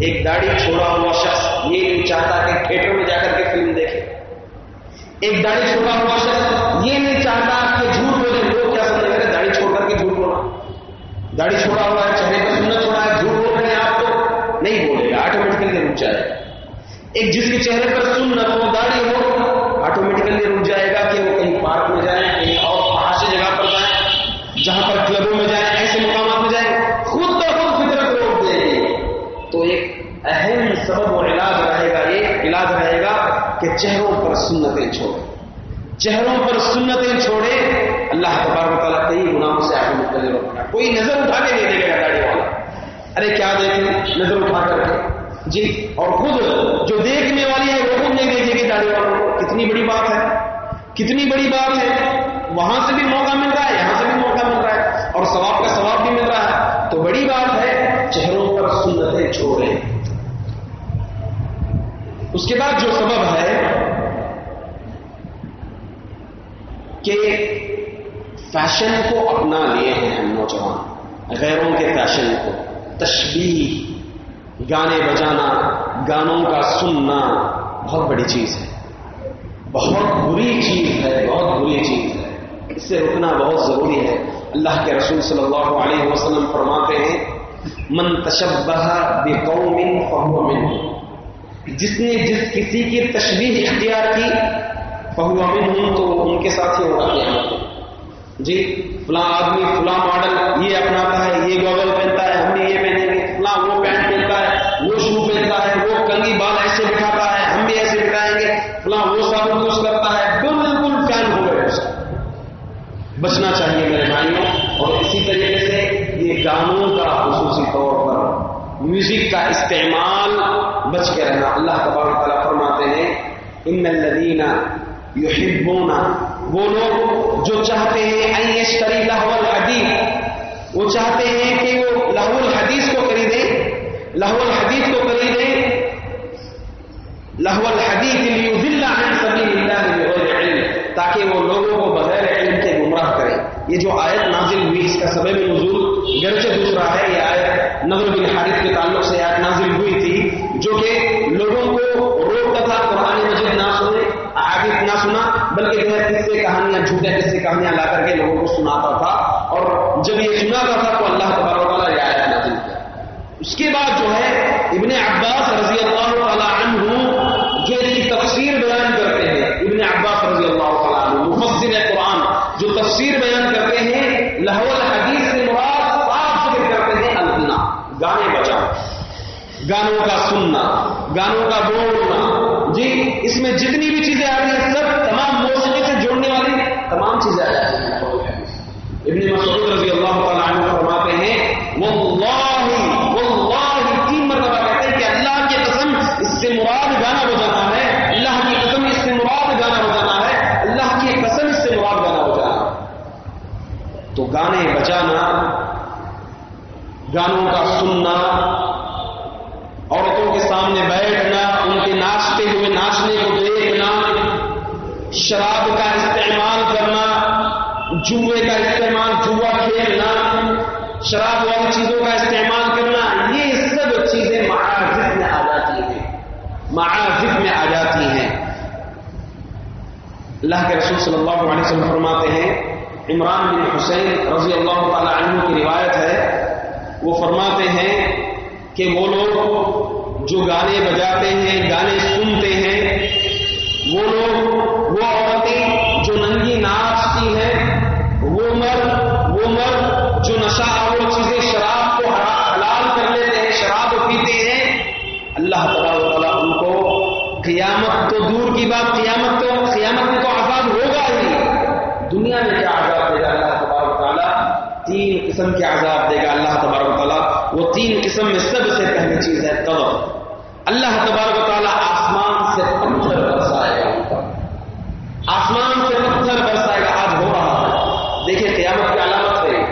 ایک داڑھی چھوڑا ہوا شخص یہ نہیں چاہتا کہ تھیٹر میں جا کر کے فلم دیکھے۔ ایک داڑھی چھوڑا ہوا شخص یہ نہیں چاہتا کہ جھوٹ بولے لوگ کیا سمجھ رہے داڑھی چھوڑ کر کے جھوٹ بولا؟ داڑھی چھوڑا ہوا ہے، چہرے پر سننا چھوڑا ہے، جھوٹ بول رہے ہیں آپ تو نہیں بولے گا آٹومیٹکلی رک جائے گا۔ ایک جس کے چہرے پر سننا تو داڑھی ہو آٹومیٹکلی رک جائے گا کہ وہ کہیں پارک میں جائیں کہیں اور پہاڑی جگہ پر جائیں جہاں پر کلبوں میں جائیں ایسے مقامات میں جائیں خود تو خود فطرت روک دیں گے تو ایک اہم سبب اور علاج رہے گا یہ علاج رہے گا کہ چہروں پر سنتیں چھوڑے چہروں پر سنتیں چھوڑے، اللہ تبارک تعالیٰ کئی گناہوں سے آپ مختلف رکھنا کوئی نظر اٹھا کے نہیں دے گا گاڑی والا۔ ارے کیا دیکھیں؟ نظر اٹھا کر کے۔ جی اور خود جو دیکھنے والی ہے وہ خود نہیں دیکھے گی گاڑی والوں کو۔ کتنی بڑی بات ہے۔ کتنی بڑی بات ہے۔ وہاں سے بھی موقع مل رہا ہے، یہاں سے بھی موقع مل رہا ہے۔ اور ثواب کا ثواب بھی مل رہا ہے۔ تو بڑی بات ہے، چہروں پر سنتیں چھوڑے اس کے بعد جو سبب ہے کہ فیشن کو اپنا لیے ہیں ہم نوجوان، غیروں کے فیشن کو۔ تشبیح گانے بجانا، گانوں کا سننا، بہت بڑی چیز ہے۔ بہت بری چیز ہے، بہت بری چیز ہے۔ اس سے رکنا بہت ضروری ہے۔ اللہ کے رسول صلی اللہ علیہ وسلم فرماتے ہیں، من تشبہ بقوم فہو من جس نے جس کسی کی تشبیح اختیار کی، فہو من تو ان کے ساتھ ہی ہوگا قیامت جی فلاں آدمی، فلاں ماڈل، یہ اپناتا ہے، یہ گوگل پہنتا ہے، ہم بھی یہ پہنیں گے فلاں وہ پینٹ پہنتا ہے، وہ شو پہنتا ہے، وہ کنگی بال ایسے بٹھاتا ہے، ہم بھی ایسے بٹھائیں گے۔ فلاں وہ صابن یوز کرتا ہے، بالکل فین ہو گئے۔ بچنا چاہیے میرے بھائیوں، اور اسی طریقے سے یہ گانوں میوزک کا استعمال بچ کے رہنا۔ اللہ تبارک تعالیٰ فرماتے ہیں ان الذین یحبون وہ لوگ جو چاہتے ہیں ایشتری لہو الحدیث وہ چاہتے ہیں کہ وہ لہو الحدیث کو خریدیں۔ لہو الحدیث کو خریدیں۔ لہو الحدیث لیضل عن سبیل اللہ بغیر علم، تاکہ وہ لوگوں کو بغیر علم کے یہ جو آیت نازل ہوئی، اس کا سبب نزول گرچہ دوسرا ہے، یہ آیت نظر بن حارث کے تعلق سے آیت نازل ہوئی تھی، جو کہ لوگوں کو روکتا تھا، قرآن مجید نہ سنے، احادیث نہ سنا، بلکہ جو ہے قصے کہانیاں جھوٹے قصے کہانیاں لا کر کے لوگوں کو سناتا تھا۔ اور جب یہ سناتا تھا، تو اللہ تبارک تعالیٰ یہ آیت نازل کیا۔ اس کے بعد جو ہے، ابن عباس رضی اللہ تعالیٰ عنہ جو اس کی تفسیر بیان کرتے ہیں، ابن عباس رضی اللہ تعالیٰ عنہ، مفسر قرآن جو تفسیر بیان کرتے ہیں، لہو الحدیث سے مراد صاف ذکر کرتے ہیں الغنا گانے بجانا گانوں کا سننا، گانوں کا بولنا۔ جی اس میں جتنی بھی چیزیں آ رہی ہیں، سب تمام موسیقی سے جوڑنے والی تمام چیزیں آ جاتی ہیں ابن مسعود رضی اللہ تعالیٰ عنہ فرماتے ہیں واللہ واللہ تین مرتبہ کہتے ہیں کہ اللہ کی قسم اس سے مراد گانا بجانا ہے اللہ کی قسم اس سے مراد گانا بجانا ہے اللہ کی قسم اس سے مراد گانا بجانا تو گانے بجانا، گانوں کا سننا، عورتوں کے سامنے بیٹھنا، ان کے ناچتے ہوئے ناچنے کو دیکھنا، شراب کا استعمال کرنا، جوئے کا استعمال، جوا کھیلنا، شراب والی چیزوں کا استعمال کرنا، یہ سب چیزیں معازف میں آ جاتی ہیں۔ معازف میں آ جاتی ہیں۔ اللہ کے رسول صلی اللہ علیہ وسلم فرماتے ہیں عمران بن حسین رضی اللہ تعالی عنہ کی روایت ہے، وہ فرماتے ہیں کہ وہ لوگ جو گانے بجاتے ہیں، گانے سنتے ہیں، وہ لوگ، وہ عورتیں جو ننگی ناچتی ہیں، وہ مرد وہ مرد جو نشہ اور چیزیں شراب کو حلال کر لیتے ہیں، شراب پیتے ہیں، اللہ تعالیٰ تعالیٰ ان کو قیامت تو دور کی بات قیامت قیامت میں تو آزاد ہوگا ہی دنیا میں کیا عذاب دے گا اللہ تبارک تعالیٰ تین قسم کے عذاب دے گا اللہ تبارک تعالیٰ۔ وہ تین قسم میں سب سے پہلی چیز ہے قبر اللہ تبارک تعالیٰ آسمان سے پتھر برسائے گا ان پر آسمان سے پتھر برسائے گا آج ہو رہا ہے دیکھیے قیامت کی علامت ہے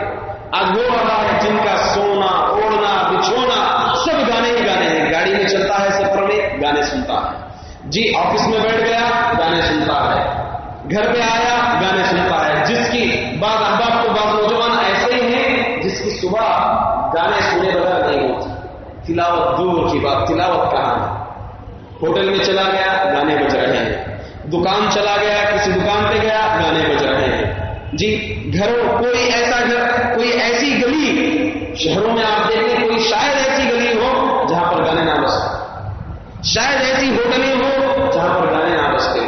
آج ہو رہا ہے جن کا سونا اوڑنا بچھونا سب گانے ہی گانے ہیں گاڑی میں چلتا ہے سفر میں گانے سنتا ہے جی آفس میں بیٹھ گیا گانے سنتا ہے گھر پہ آیا گانے سنتا ہے جس کی بعض احباب کو بعض نوجوان ایسے ہی ہیں جس کی صبح گانے سنے بغیر نہیں ہوتی تلاوت دور کی بات، تلاوت کہاں؟ ہے ہوٹل میں چلا گیا، گانے بج رہے ہیں۔ دکان چلا گیا، کسی دکان پہ گیا، گانے بج رہے ہیں۔ جی گھروں، کوئی ایسا گھر، کوئی ایسی گلی، شہروں میں آپ دیکھیں، کوئی شاید ایسی گلی ہو جہاں پر گانے نہ بستے شاید ایسی ہوٹلیں ہو جہاں پر گانے نہ بستے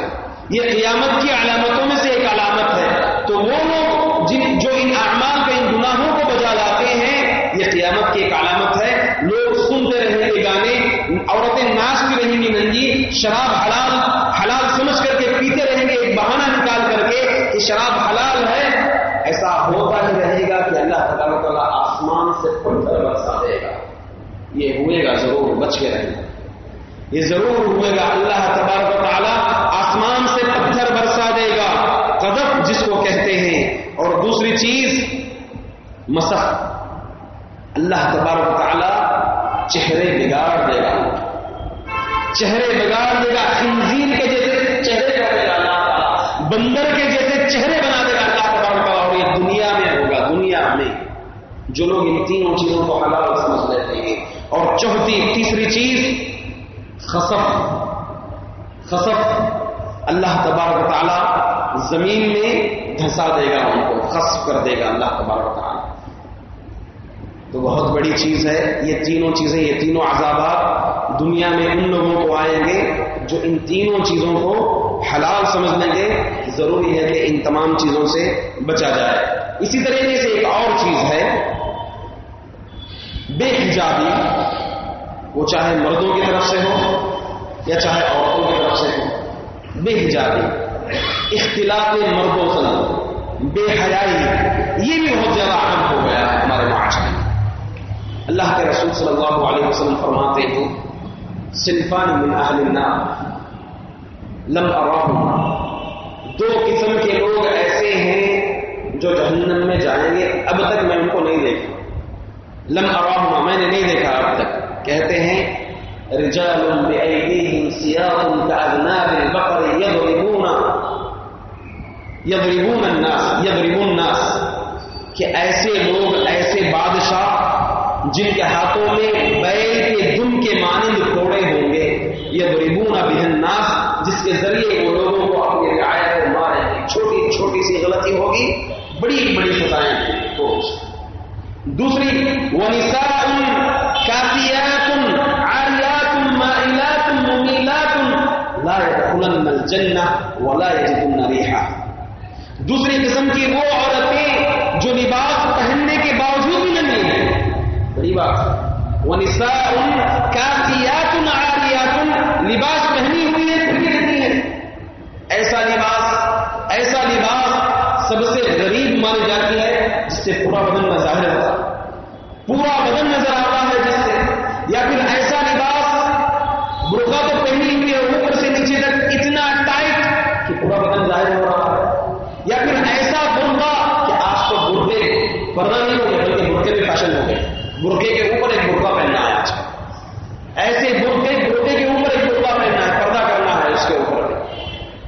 یہ قیامت کی علامتوں میں سے ایک علامت ہے۔ تو وہ لوگ جن جو ان اعمال کے ان گناہوں عورتیں ناچ بھی رہیں گی ننگی شراب حلال حلال سمجھ کر کے پیتے رہیں گے، ایک بہانہ نکال کر کے کہ شراب حلال ہے۔ ایسا ہوتا ہی رہے گا کہ اللہ تعالیٰ آسمان سے پتھر برسا دے گا۔ یہ ہوئے گا ضرور بچ کے رہے گا۔ یہ ضرور ہوئے گا اللہ تبارک و تعالیٰ آسمان سے پتھر برسا دے گا۔ قدب جس کو کہتے ہیں۔ اور دوسری چیز مسح اللہ تبارک و تعالیٰ چہرے بگاڑ دے گا۔ چہرے بگاڑ دے گا، خنزیر کے جیسے چہرے کر دے گا اللہ بندر کے جیسے چہرے بنا دے گا اللہ تبارک تعالیٰ اور یہ دنیا میں ہوگا، دنیا میں۔ جو لوگ ان تینوں چیزوں کو حلال سمجھ لیتے ہیں۔ اور چوتھی، تیسری چیز، خصف۔ خصف اللہ تبارک تعالیٰ زمین میں دھسا دے گا ان کو، خصف کر دے گا اللہ تبارک تعالیٰ۔ تو بہت بڑی چیز ہے، یہ تینوں چیزیں، یہ تینوں عذابات دنیا میں ان لوگوں کو آئیں گے جو ان تینوں چیزوں کو حلال سمجھ لیں گے ضروری ہے کہ ان تمام چیزوں سے بچا جائے۔ اسی طریقے سے ایک اور چیز ہے، بے حجابی، وہ چاہے مردوں کی طرف سے ہو یا چاہے عورتوں کی طرف سے ہو۔ بے حجابی، اختلاف مردوں سے بے حیائی، یہ بھی بہت زیادہ اہم ہو گیا ہے ہمارے معاشرے میں۔ اللہ کے رسول صلی اللہ علیہ وسلم فرماتے ہیں، صنفان من اہل النار، لم اراہم دو قسم کے لوگ ایسے ہیں جو جہنم میں جائیں گے، اب تک میں ان کو نہیں دیکھا۔ لم اراہم میں نے نہیں دیکھا اب تک۔ کہتے ہیں، رجال بأيديهم سياط كأذناب البقر يضربون يضربون الناس يضربون الناس۔ کہ ایسے لوگ، ایسے بادشاہ جن کے ہاتھوں میں بیل کے دم کے مانند کوڑے ہوں گے یہ غریبون بہن ناس جس کے ذریعے وہ لوگوں کو اپنی رعایت کو ماریں گے۔ چھوٹی چھوٹی سی غلطی ہوگی، بڑی بڑی سزائیں ہو دوسری، ونساء کافیات عاریات مائلات ممیلات لا يدخلن الجنہ ولا يجدن ریحا دوسری قسم کی وہ عورتیں جو لباس پہننے کے باوجود بھی نہیں ہیں بڑی بات وہ کافیات عاریات لباس پہنی ہوئی ہے، پھر بھی رہتی ہے۔ ایسا لباس ایسا لباس سب سے غریب مانی جاتی ہے، جس سے پورا بدن نہ ظاہر ہوتا پورا بدن نظر آتا ہے جس سے یا پھر ایسا لباس برقع تو پہنی ہوئی ہے اوپر سے نیچے تک اتنا ٹائٹ کہ پورا بدن ظاہر ہو رہا ہے یا پھر ایسا برقع کہ آج تو برقے پردہ نہیں ہو گئے بلکہ برقے بھی فیشن ہو گئے برقے کے اوپر ایک برقع پہننا ہے آج ایسے برقے برقے کے اوپر ایک برقع پہننا ہے پردہ کرنا ہے اس کے اوپر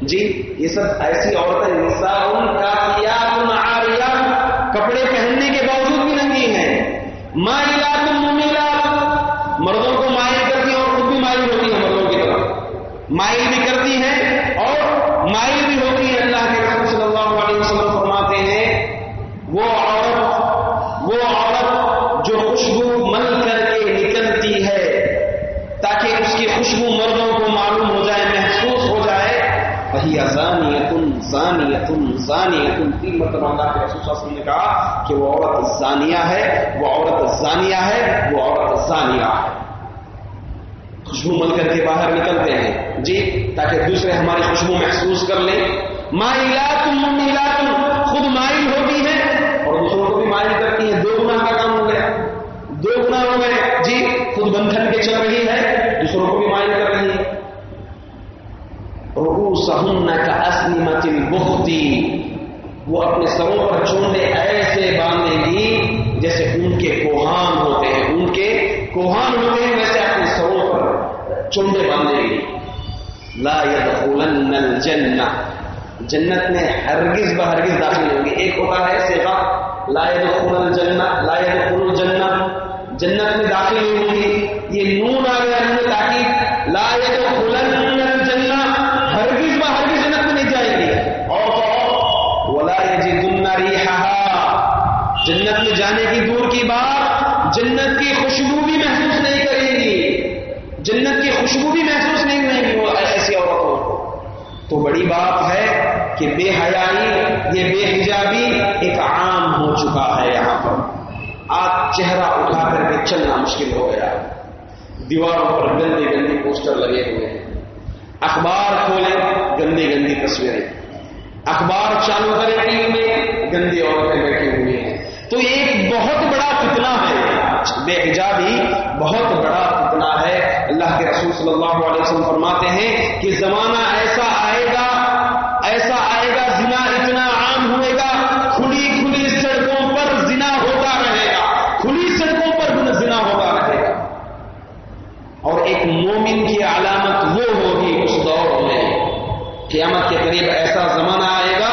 جی یہ سب ایسی عورتیں نساء کافیات کپڑے پہننے کے باوجود بھی ننگی ہیں۔ مائلات ممیلات مردوں کو مائل کرتی ہیں اور خود بھی مائل ہوتی ہیں مردوں کی طرف۔ مائل بھی کرتی ہیں اور مائل بھی ہوتی ہیں اللہ کے رسول صلی اللہ علیہ وسلم فرماتے ہیں وہ عورت وہ عورت جو خوشبو مل کر کے نکلتی ہے تاکہ اس کی خوشبو مردوں کو معلوم ہو جائے محسوس ہو جائے وہی ازانی یتن زانی یتن زانی یتن تین مرتبہ اللہ کے رسول صلی اللہ علیہ وسلم نے کہا کہ وہ عورت زانیہ ہے، وہ عورت زانیہ ہے، وہ عورت زانیہ ہے۔ خوشبو مل کر کے باہر نکلتے ہیں۔ جی تاکہ دوسرے ہماری خوشبو محسوس کر لیں۔ مائلات ممیلات خود مائل ہوتی ہے اور دوسروں کو بھی مائل کرتی ہیں۔ دو گنا کا کام ہو گیا۔ دو گنا ہو گئے۔ جی خود بندھن کے چل رہی ہے، دوسروں کو بھی مائل کر رہی ہے۔ رؤوسہن کا اسلمت البختی وہ اپنے سروں پر چونڈے ایسے باندھے گی جیسے ان کے کوہان ہوتے ہیں۔ ان کے کوہان ہوتے ہیں ویسے اپنے سروں پر چونڈے باندھے گی۔ لا يدخلن الجنہ۔ جنت میں ہرگز بہرگز داخل ہوں گے۔ ایک ہوتا ہے سیوا لا يدخل الجنہ۔ لا يدخل الجنہ۔ جنت میں داخل ہوں گی یہ نون آ گیا تاکہ لا يدخلن جنت کی خوشبو بھی محسوس نہیں کریں گی۔ جنت کی خوشبو بھی محسوس نہیں ہوئیں گی وہ ایسی عورتوں کو۔ تو بڑی بات ہے کہ بے حیائی، یہ بے حجابی ایک عام ہو چکا ہے یہاں پر۔ آج چہرہ اٹھا کر کے چلنا مشکل ہو گیا۔ دیواروں پر گندے گندے پوسٹر لگے ہوئے ہیں۔ اخبار کھولیں، گندی گندی تصویریں۔ اخبار چالو کرے ٹی وی میں، گندی عورتیں بیٹھی ہوئی ہیں۔ تو ایک بہت بڑا فتنہ ہے۔ بے حجابی بہت بڑا فتنہ ہے۔ اللہ کے رسول صلی اللہ علیہ وسلم فرماتے ہیں کہ زمانہ ایسا آئے گا، ایسا آئے گا، زنا اتنا عام ہوئے گا، کھلی کھلی سڑکوں پر زنا ہوتا رہے گا۔ کھلی سڑکوں پر زنا ہوتا رہے گا۔ اور ایک مومن کی علامت وہ ہوگی اس دور میں۔ قیامت کے قریب ایسا زمانہ آئے گا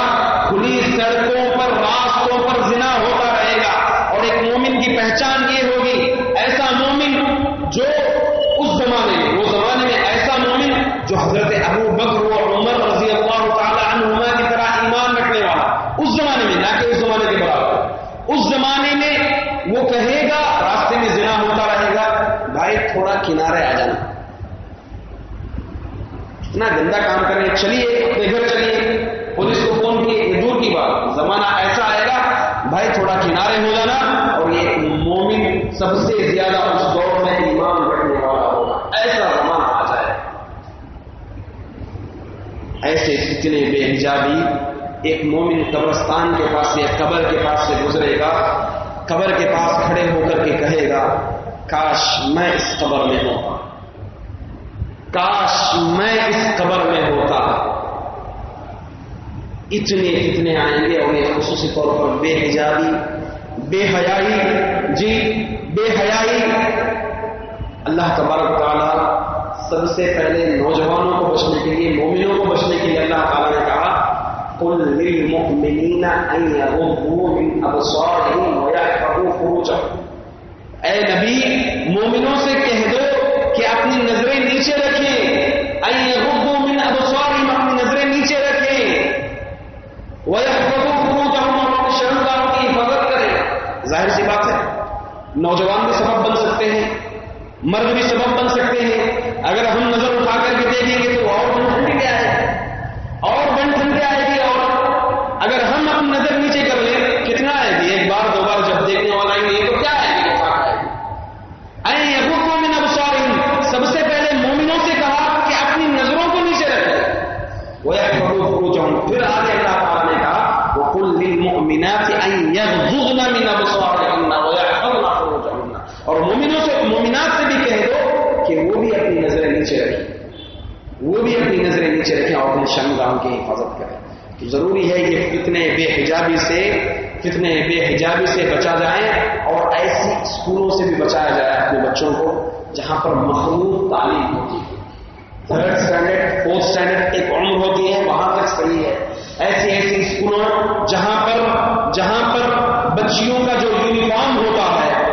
اس زمانے میں وہ کہے گا، راستے میں زنا ہوتا رہے گا، بھائی تھوڑا کنارے آ جانا۔ اتنا گندا کام کرنے، چلیے، اپنے گھر چلیے۔ پولیس کو فون کیے دور کی بات۔ زمانہ ایسا آئے گا، بھائی تھوڑا کنارے ہو جانا۔ اور یہ مومن سب سے زیادہ اس دور میں ایمان رکھنے والا ہوگا۔ ایسا زمانہ آ جائے۔ ایسے کتنے بے حجابی ایک مومن قبرستان کے پاس سے قبر کے پاس سے گزرے گا، قبر کے پاس کھڑے ہو کر کے کہے گا، کاش میں اس قبر میں ہوتا۔ کاش میں اس قبر میں ہوتا۔ اتنے اتنے آئیں گے اور یہ خصوصی طور پر بے حجابی، بے حیائی جی بے حیائی۔ اللہ تبارک تعالیٰ سب سے پہلے نوجوانوں کو بچنے کے لیے، مومنوں کو بچنے کے لیے اللہ تعالیٰ نے کہا کل للمؤمنین ان یغضوا من ابصارهم ويحفظوا فروجهم. اے نبی، مومنوں سے کہہ دو کہ اپنی نظریں نیچے رکھیں۔ من ابصارهم اپنی نظریں نیچے رکھیں۔ ويحفظوا فروجهم اور اپنے شرمگاہوں کی حفاظت کریں۔ ظاہر سی بات ہے، نوجوان بھی سبب بن سکتے ہیں، مرد بھی سبب بن سکتے ہیں۔ اگر ہم نظر اٹھا کر کے دیکھیں گے تو اور بن ٹھنڈی کیا ہے؟ اور بن ٹھنڈی آئے گی اور اگر ہم اپنی نظر نیچے کر لیں کتنا آئے گی ایک بار دو بار جب دیکھنے والا آئیں گے تو کیا آئے گی من ابصارهم سب سے پہلے مومنوں سے کہا کہ اپنی نظروں کو نیچے رکھیں وہ پھر آگے اللہ تعالیٰ نے کہا وقل للمؤمنات ان يغضضن من ابصارهن ويحفظن فروجهن اور مومنوں سے مومنات سے بھی کہہ دو کہ وہ بھی اپنی نظریں نیچے رکھیں وہ بھی اپنی نظریں اپنے شرمگاہوں کی حفاظت کریں تو ضروری ہے کہ کتنے بے حجابی سے کتنے بے حجابی سے بچا جائیں اور ایسی اسکولوں سے بھی بچایا جائے اپنے بچوں کو جہاں پر مخلوط تعلیم ہوتی ہے۔ تھرڈ اسٹینڈرڈ فورتھ اسٹینڈرڈ ایک عمر ہوتی ہے وہاں تک صحیح ہے۔ ایسی ایسی اسکولوں جہاں پر جہاں پر بچیوں کا جو یونیفارم ہوتا ہے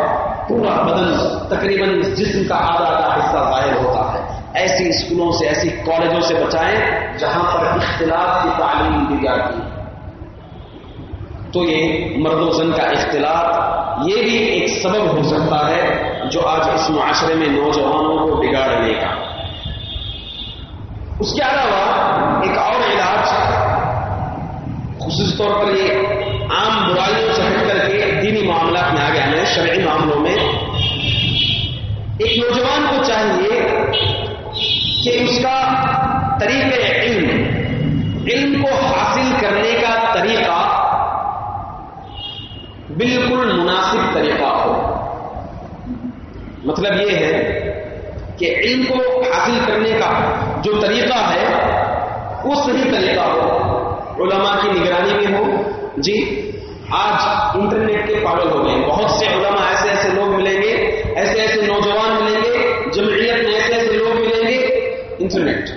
پورا بدن تقریباً جسم کا آدھا آدھا حصہ ظاہر ہوتا ہے۔ ایسی اسکولوں سے، ایسی کالجوں سے بچائیں جہاں پر اختلاف کی تعلیم دی جاتی ہے۔ تو یہ مرد و زن کا اختلاف، یہ بھی ایک سبب ہو سکتا ہے جو آج اس معاشرے میں نوجوانوں کو بگاڑنے کا۔ اس کے علاوہ ایک اور علاج، خصوصی طور پر یہ عام برائیوں سے ہٹ کر کے دینی معاملات میں آ گیا ہے شرعی معاملوں میں۔ ایک نوجوان کو چاہیے کہ اس کا طریقہ علم علم کو حاصل کرنے کا طریقہ بالکل مناسب طریقہ ہو۔ مطلب یہ ہے کہ علم کو حاصل کرنے کا جو طریقہ ہے وہ صحیح طریقہ ہو۔ علماء کی نگرانی میں ہو۔ جی آج انٹرنیٹ کے پاگل ہو گئے۔ بہت سے علماء ایسے ایسے لوگ ملیں گے، ایسے ایسے نوجوان ملیں گے، جمعیت میں ایسے ایسے لوگ ملیں گے انٹرنیٹ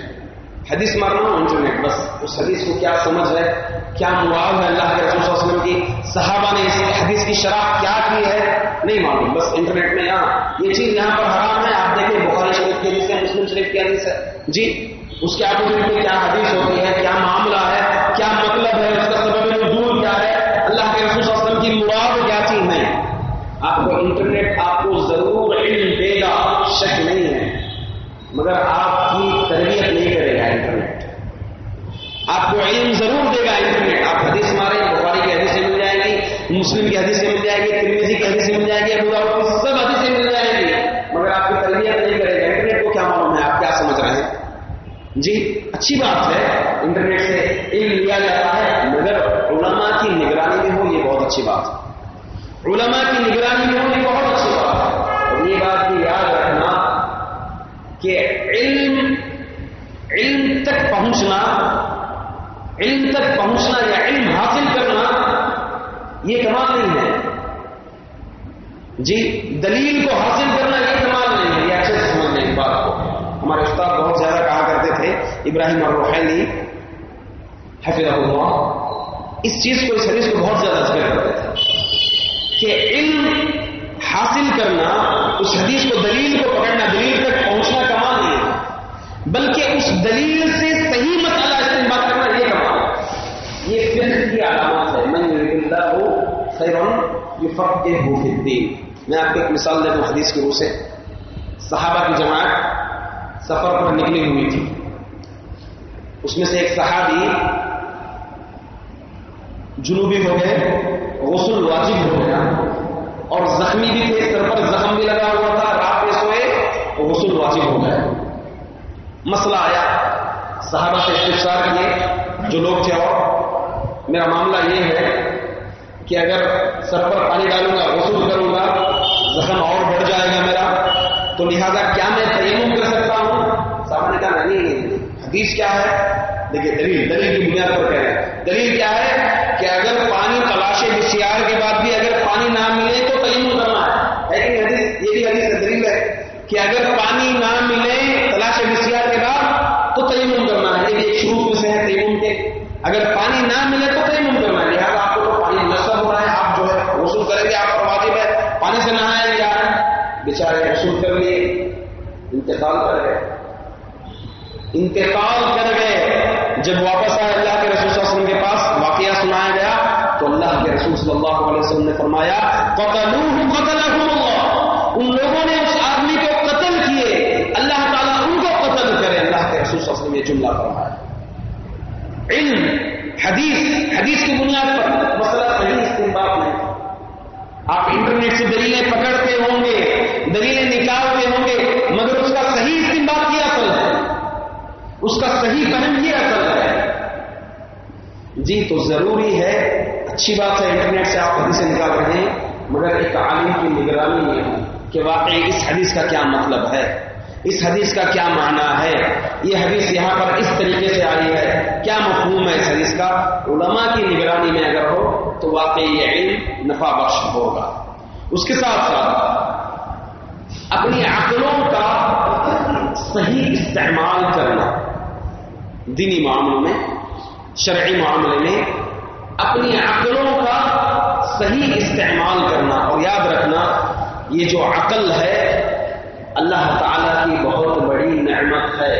حدیث مارنا انٹرنیٹ بس اس حدیث کو کیا سمجھ ہے؟ کیا مراد ہے اللہ کے رسول صلی اللہ علیہ وسلم کی؟ صحابہ نے اس حدیث کی شرح کیا کی ہے؟ نہیں معلوم. بس انٹرنیٹ میں یہاں، یہ چیز یہاں پر حرام ہے۔ آپ دیکھیں بخاری شریف کی حدیث ہے، مسلم شریف کی حدیث ہے۔ جی اس کے اپوزٹ میں کیا حدیث ہوتی ہے؟ کیا معاملہ ہے؟ کیا مطلب ہے؟ اس کا سبب دور کیا ہے؟ اللہ کے رسول صلی اللہ علیہ وسلم کی مراد کیا چیز نہیں آپ آپ کو انٹرنیٹ مگر آپ کی تربیت نہیں کرے گا انٹرنیٹ۔ آپ کو علم ضرور دے گا انٹرنیٹ۔ آپ حدیث مارے بخاری کی حدیث سے مل جائے گی، مسلم کی حدیث سے مل جائے گی ترمیزی کی حدیث سے مل جائے گی، ابو کی سب حدیث سے مل جائے گی۔ مگر آپ کی تربیت نہیں کرے گا۔ انٹرنیٹ کو کیا معلوم ہے؟ آپ کیا سمجھ رہے ہیں؟ جی اچھی بات ہے۔ انٹرنیٹ سے علم لیا جاتا ہے، مگر علماء کی نگرانی میں ہو یہ بہت اچھی بات۔ ہے علماء کی نگرانی میں ہو یہ بہت کہ علم علم تک پہنچنا، علم تک پہنچنا یا علم حاصل کرنا یہ کمال نہیں ہے۔ جی دلیل کو حاصل کرنا یہ کمال نہیں ہے۔ یہ اچھے سے سمجھنے کی بات کو۔ ہمارے استاد بہت زیادہ کہا کرتے تھے، ابراہیم اور روحینی حفظ اللہ اس چیز کو، اس حدیث کو بہت زیادہ ذکر کرتے تھے کہ علم حاصل کرنا، اس حدیث کو، دلیل کو پکڑنا، دلیل تک پہنچنا بلکہ اس دلیل سے صحیح مسئلہ استعمال کرنا یہ کمال یہ فکر کی علامت ہے من اللہ ہو خیرون یہ فرق کے ہو دین میں آپ کو ایک مثال دیتا ہوں حدیث کی روح سے۔ صحابہ کی جماعت سفر پر نکلی ہوئی تھی۔ اس میں سے ایک صحابی جنوبی ہو گئے، غسل واجب ہو گیا۔ اور زخمی بھی تھے، سر پر زخم بھی لگا ہوا تھا، رات میں سوئے، غسل واجب ہو گئے مسئلہ آیا۔ صحابہ سے استفسار کیے۔ جو لوگ تھے اور، میرا معاملہ یہ ہے کہ اگر سر پر پانی ڈالوں گا، غسل کروں گا، زخم اور بڑھ جائے گا میرا، تو لہذا کیا میں تیمم کر سکتا ہوں؟ صاحب نے کہا، نہیں، حدیث کیا ہے؟ دیکھیے، دلیل دلیل کی بنیاد پر کہہ رہے ہیں۔ دلیل کیا ہے کہ اگر پانی تلاش بسیار کے بعد بھی اگر پانی نہ ملے تو تیم کرنا ہے۔ لیکن حدیث، یہ بھی حدیث دلیل ہے کہ اگر پانی اگر پانی نہ ملے تو تیم کرنا ہے لہٰذا آپ کو تو پانی نصب ہو رہا ہے۔ آپ جو ہے وصول کریں گے، آپ پر واجب ہے۔ پانی سے نہائیں گے آپ۔ بیچارے وصول کر لیے۔ انتقال کر گئے۔ انتقال کر گئے۔ جب واپس آئے اللہ کے رسول صلی اللہ علیہ وسلم کے پاس، واقعہ سنایا گیا۔ تو اللہ کے رسول صلی اللہ علیہ وسلم نے فرمایا قتل ان لوگوں نے اس آدمی کو قتل کیے۔ اللہ تعالیٰ ان کو قتل کرے۔ اللہ کے رسول صلی اللہ علیہ وسلم یہ جملہ فرمایا۔ علم، حدیث حدیث کی بنیاد پر۔ مسئلہ صحیح استعمال نہیں آپ انٹرنیٹ سے دلیلیں پکڑتے ہوں گے، دلیلیں نکالتے ہوں گے، مگر اس کا صحیح استعمال کیا اصل ہے۔ اس کا صحیح فہم یہ اصل ہے۔ جی تو ضروری ہے، اچھی بات ہے انٹرنیٹ سے آپ حدیث نکال رہے ہیں، مگر ایک عالم کی نگرانی میں کہ واقعی اس حدیث کا کیا مطلب ہے؟ اس حدیث کا کیا معنی ہے؟ یہ حدیث یہاں پر اس طریقے سے آئی ہے۔ کیا مفہوم ہے اس حدیث کا؟ علماء کی نگرانی میں اگر ہو تو واقعی یہ علم نفع بخش ہوگا۔ اس کے ساتھ ساتھ اپنی عقلوں کا صحیح استعمال کرنا۔ دینی معاملوں میں، شرعی معاملے میں اپنی عقلوں کا صحیح استعمال کرنا۔ اور یاد رکھنا، یہ جو عقل ہے اللہ تعالیٰ کی بہت بڑی نعمت ہے۔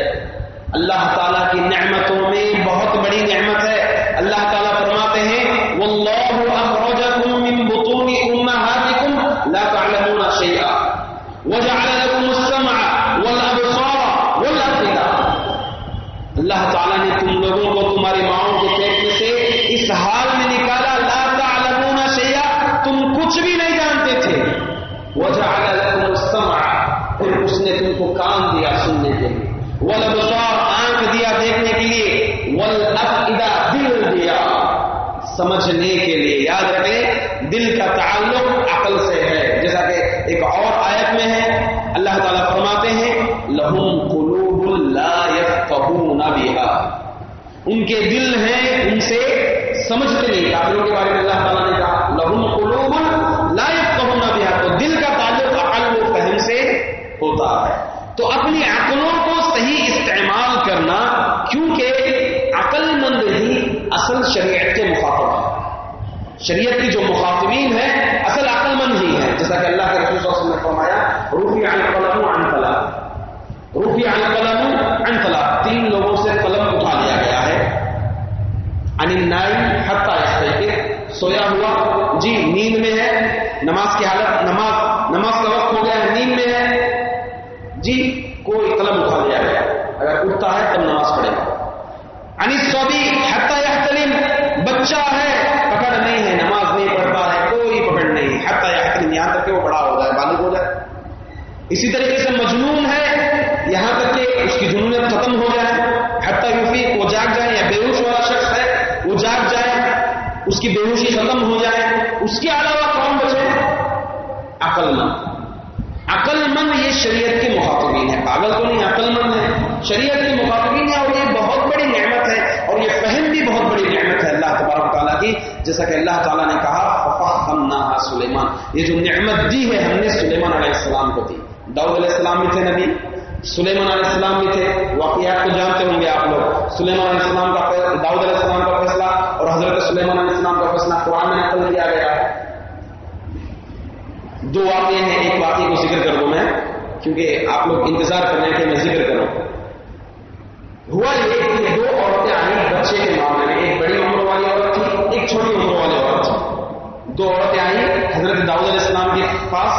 اللہ تعالیٰ کی نعمتوں میں بہت بڑی نعمت ہے۔ اللہ تعالیٰ فرماتے ہیں واللہ اخرجکم من بطون امہاتکم لا تعلمون شیئا وجعل لکم السمع والابصار والافئدہ اللہ تعالیٰ نے تم لوگوں کو تمہاری ماؤں کے پیٹ میں سے اس حال میں نکالا لا تعلمون شیئا تم کچھ بھی نہیں جانتے تھے وجعل لکم السمع پھر اس نے تم کو کان دیا سننے کے لیے والابصار آنکھ دیا دیکھنے کے لیے والافئدہ دل دیا سمجھنے کے لیے یاد رکھیں دل کا تعلق عقل سے ہے جیسا کہ ایک اور آیت میں ہے اللہ تعالیٰ فرماتے ہیں لہم قلوب لا يفقهون بها ان کے دل ہیں ان سے سمجھتے نہیں کافروں کے بارے میں اللہ تعالیٰ نے کہا، لہم قلوب لا يفقهون بها، تو دل کا تعلق عقل و فہم سے ہوتا ہے۔ تو اپنی عقلوں کو صحیح استعمال کرنا، کیونکہ عقل مند ہی اصل شریعت کے مخاطب ہے شریعت کی جو مخاطبین ہے اصل عقل مند ہی ہے جیسا کہ اللہ کے رسول صلی اللہ علیہ وسلم نے فرمایا روفی عن قلم عن طلاق روفی عن قلم عن طلاق تین لوگوں سے قلم اٹھا لیا گیا ہے۔ عن النائم حتی سویا ہوا۔ جی نیند میں ہے۔ نماز کی حالت، نماز نماز کا وقت ہو گیا ہے، نیند میں ہے۔ جی کوئی قلم اٹھا لیا گیا۔ اگر اٹھتا ہے تب نماز پڑھے۔ یعنی گا انسوبی حتہ یحتلم، بچہ ہے، پکڑ نہیں ہے، نماز نہیں پڑھتا ہے، کوئی پکڑ نہیں۔ ہے حتہ یحتلم، یہاں تک کہ وہ بڑا ہو جائے، بالغ ہو جائے۔ اسی طریقے سے مجنون ہے، یہاں تک کہ اس کی جنونت ختم ہو جائے۔ حتہ یوفی وہ جاگ جائے اس کی بیہوشی ختم ہو جائے، اس کے علاوہ کون بچے؟ عقل مند عقل مند یہ شریعت کے مخاطبین ہے پاگل تو نہیں عقل مند ہے شریعت کے مخاطبین ہے اور یہ بہت بڑی نعمت ہے اور یہ فہم بھی بہت بڑی نعمت ہے اللہ تبارک تعالیٰ کی۔ جیسا کہ اللہ تعالیٰ نے کہا ہم نہ سلیمان یہ جو نعمت دی ہے ہم نے سلیمان علیہ السلام کو دی۔ داؤد علیہ السلام بھی تھے نبی؟ سلیمان علیہ السلام بھی تھے۔ واقعات کو جانتے ہوں گے آپ لوگ۔ سلیمان علیہ السلام کا داؤد علیہ السلام کا فیصلہ اور حضرت سلیمان علیہ السلام کا فیصلہ قرآن میں نقل کیا گیا ہے۔ دو واقعے ہیں، ایک واقعے کو ذکر کر دوں میں، کیونکہ آپ لوگ انتظار کر رہے ہیں کہ میں ذکر کروں۔ ہوا یہ کہ دو عورتیں آئی بچے کے معاملے میں، ایک بڑی عمر والی عورت تھی، ایک چھوٹی عمر والی عورت تھی۔ دو عورتیں آئی حضرت داؤد علیہ السلام کے پاس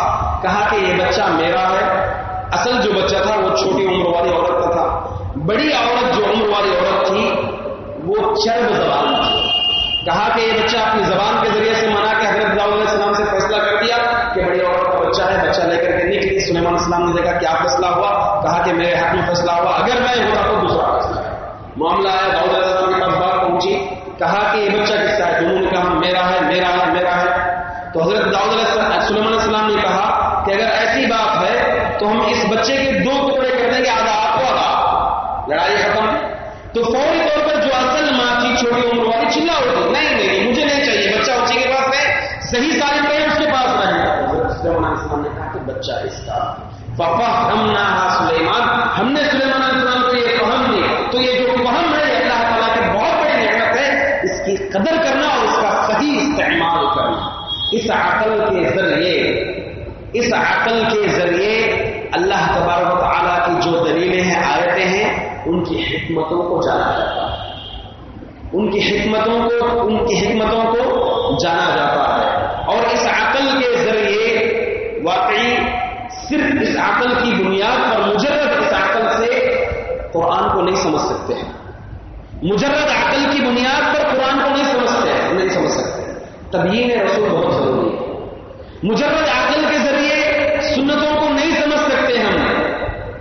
کہا کہ یہ بچہ میرا ہے۔ اصل جو بچہ تھا وہ چھوٹی عمر والی عورت کا تھا۔ بڑی عورت جو عمر والی عورت تھی، وہ چرب زبان تھی۔ کہا کہ یہ بچہ اپنی زبان کے ذریعے سے منا کے حضرت علیہ السلام سے فیصلہ کر دیا کہ بڑی عورت کا بچہ ہے، بچہ لے کر کے نکلی سلیمان السلام نے دیکھا کیا فیصلہ ہوا، کہا کہ میرے حق میں فیصلہ ہوا، اگر میں ہوتا تو دوسرا فیصلہ۔ ہے معاملہ آیا، داؤد علیہ السلام کے پاس بات پہنچی، کہا کہ یہ بچہ کس کا ہے؟ دونوں نے کہا، میرا ہے میرا ہے میرا ہے۔ تو حضرت داؤد علیہ السلام سلیمان السلام نے کہا کہ اگر ایسی بات ہے تو ہم اس بچے کے دو ٹکڑے کر دیں گے آدھا آپ کو آدھا لڑائی ختم تو فوری طور پر جو اصل ماں تھی چھوٹی عمر والی چلا ہوتی نہیں نہیں مجھے نہیں چاہیے بچہ اسی کے پاس ہے صحیح سالم رہے اس کے پاس رہے السلام نے کہا کہ بچہ اس کا۔ پاپا ہم نہ سلیمان ہم نے سلیمان السلام کو یہ فہم دی۔ تو یہ جو فہم ہے اللہ تعالیٰ کی بہت بڑی نعمت ہے۔ اس کی قدر کرنا اور اس کا صحیح استعمال کرنا۔ اس عقل کے ذریعے اس عقل کے ذریعے اللہ تبارک و تعالیٰ کی جو دلیلیں ہیں آیتیں ہیں ان کی حکمتوں کو جانا جاتا ہے۔ ان کی حکمتوں کو، ان کی حکمتوں کو جانا جاتا ہے۔ اور اس عقل کے ذریعے واقعی صرف اس عقل کی بنیاد پر مجرد اس عقل سے قرآن کو نہیں سمجھ سکتے ہیں۔ مجرد عقل کی بنیاد پر قرآن کو نہیں سمجھتے ہیں، نہیں سمجھ سکتے تبیین رسول بہت ضروری ہے۔ مجرد عقل کے ذریعے سنتوں کو نہیں سمجھ سکتے ہم۔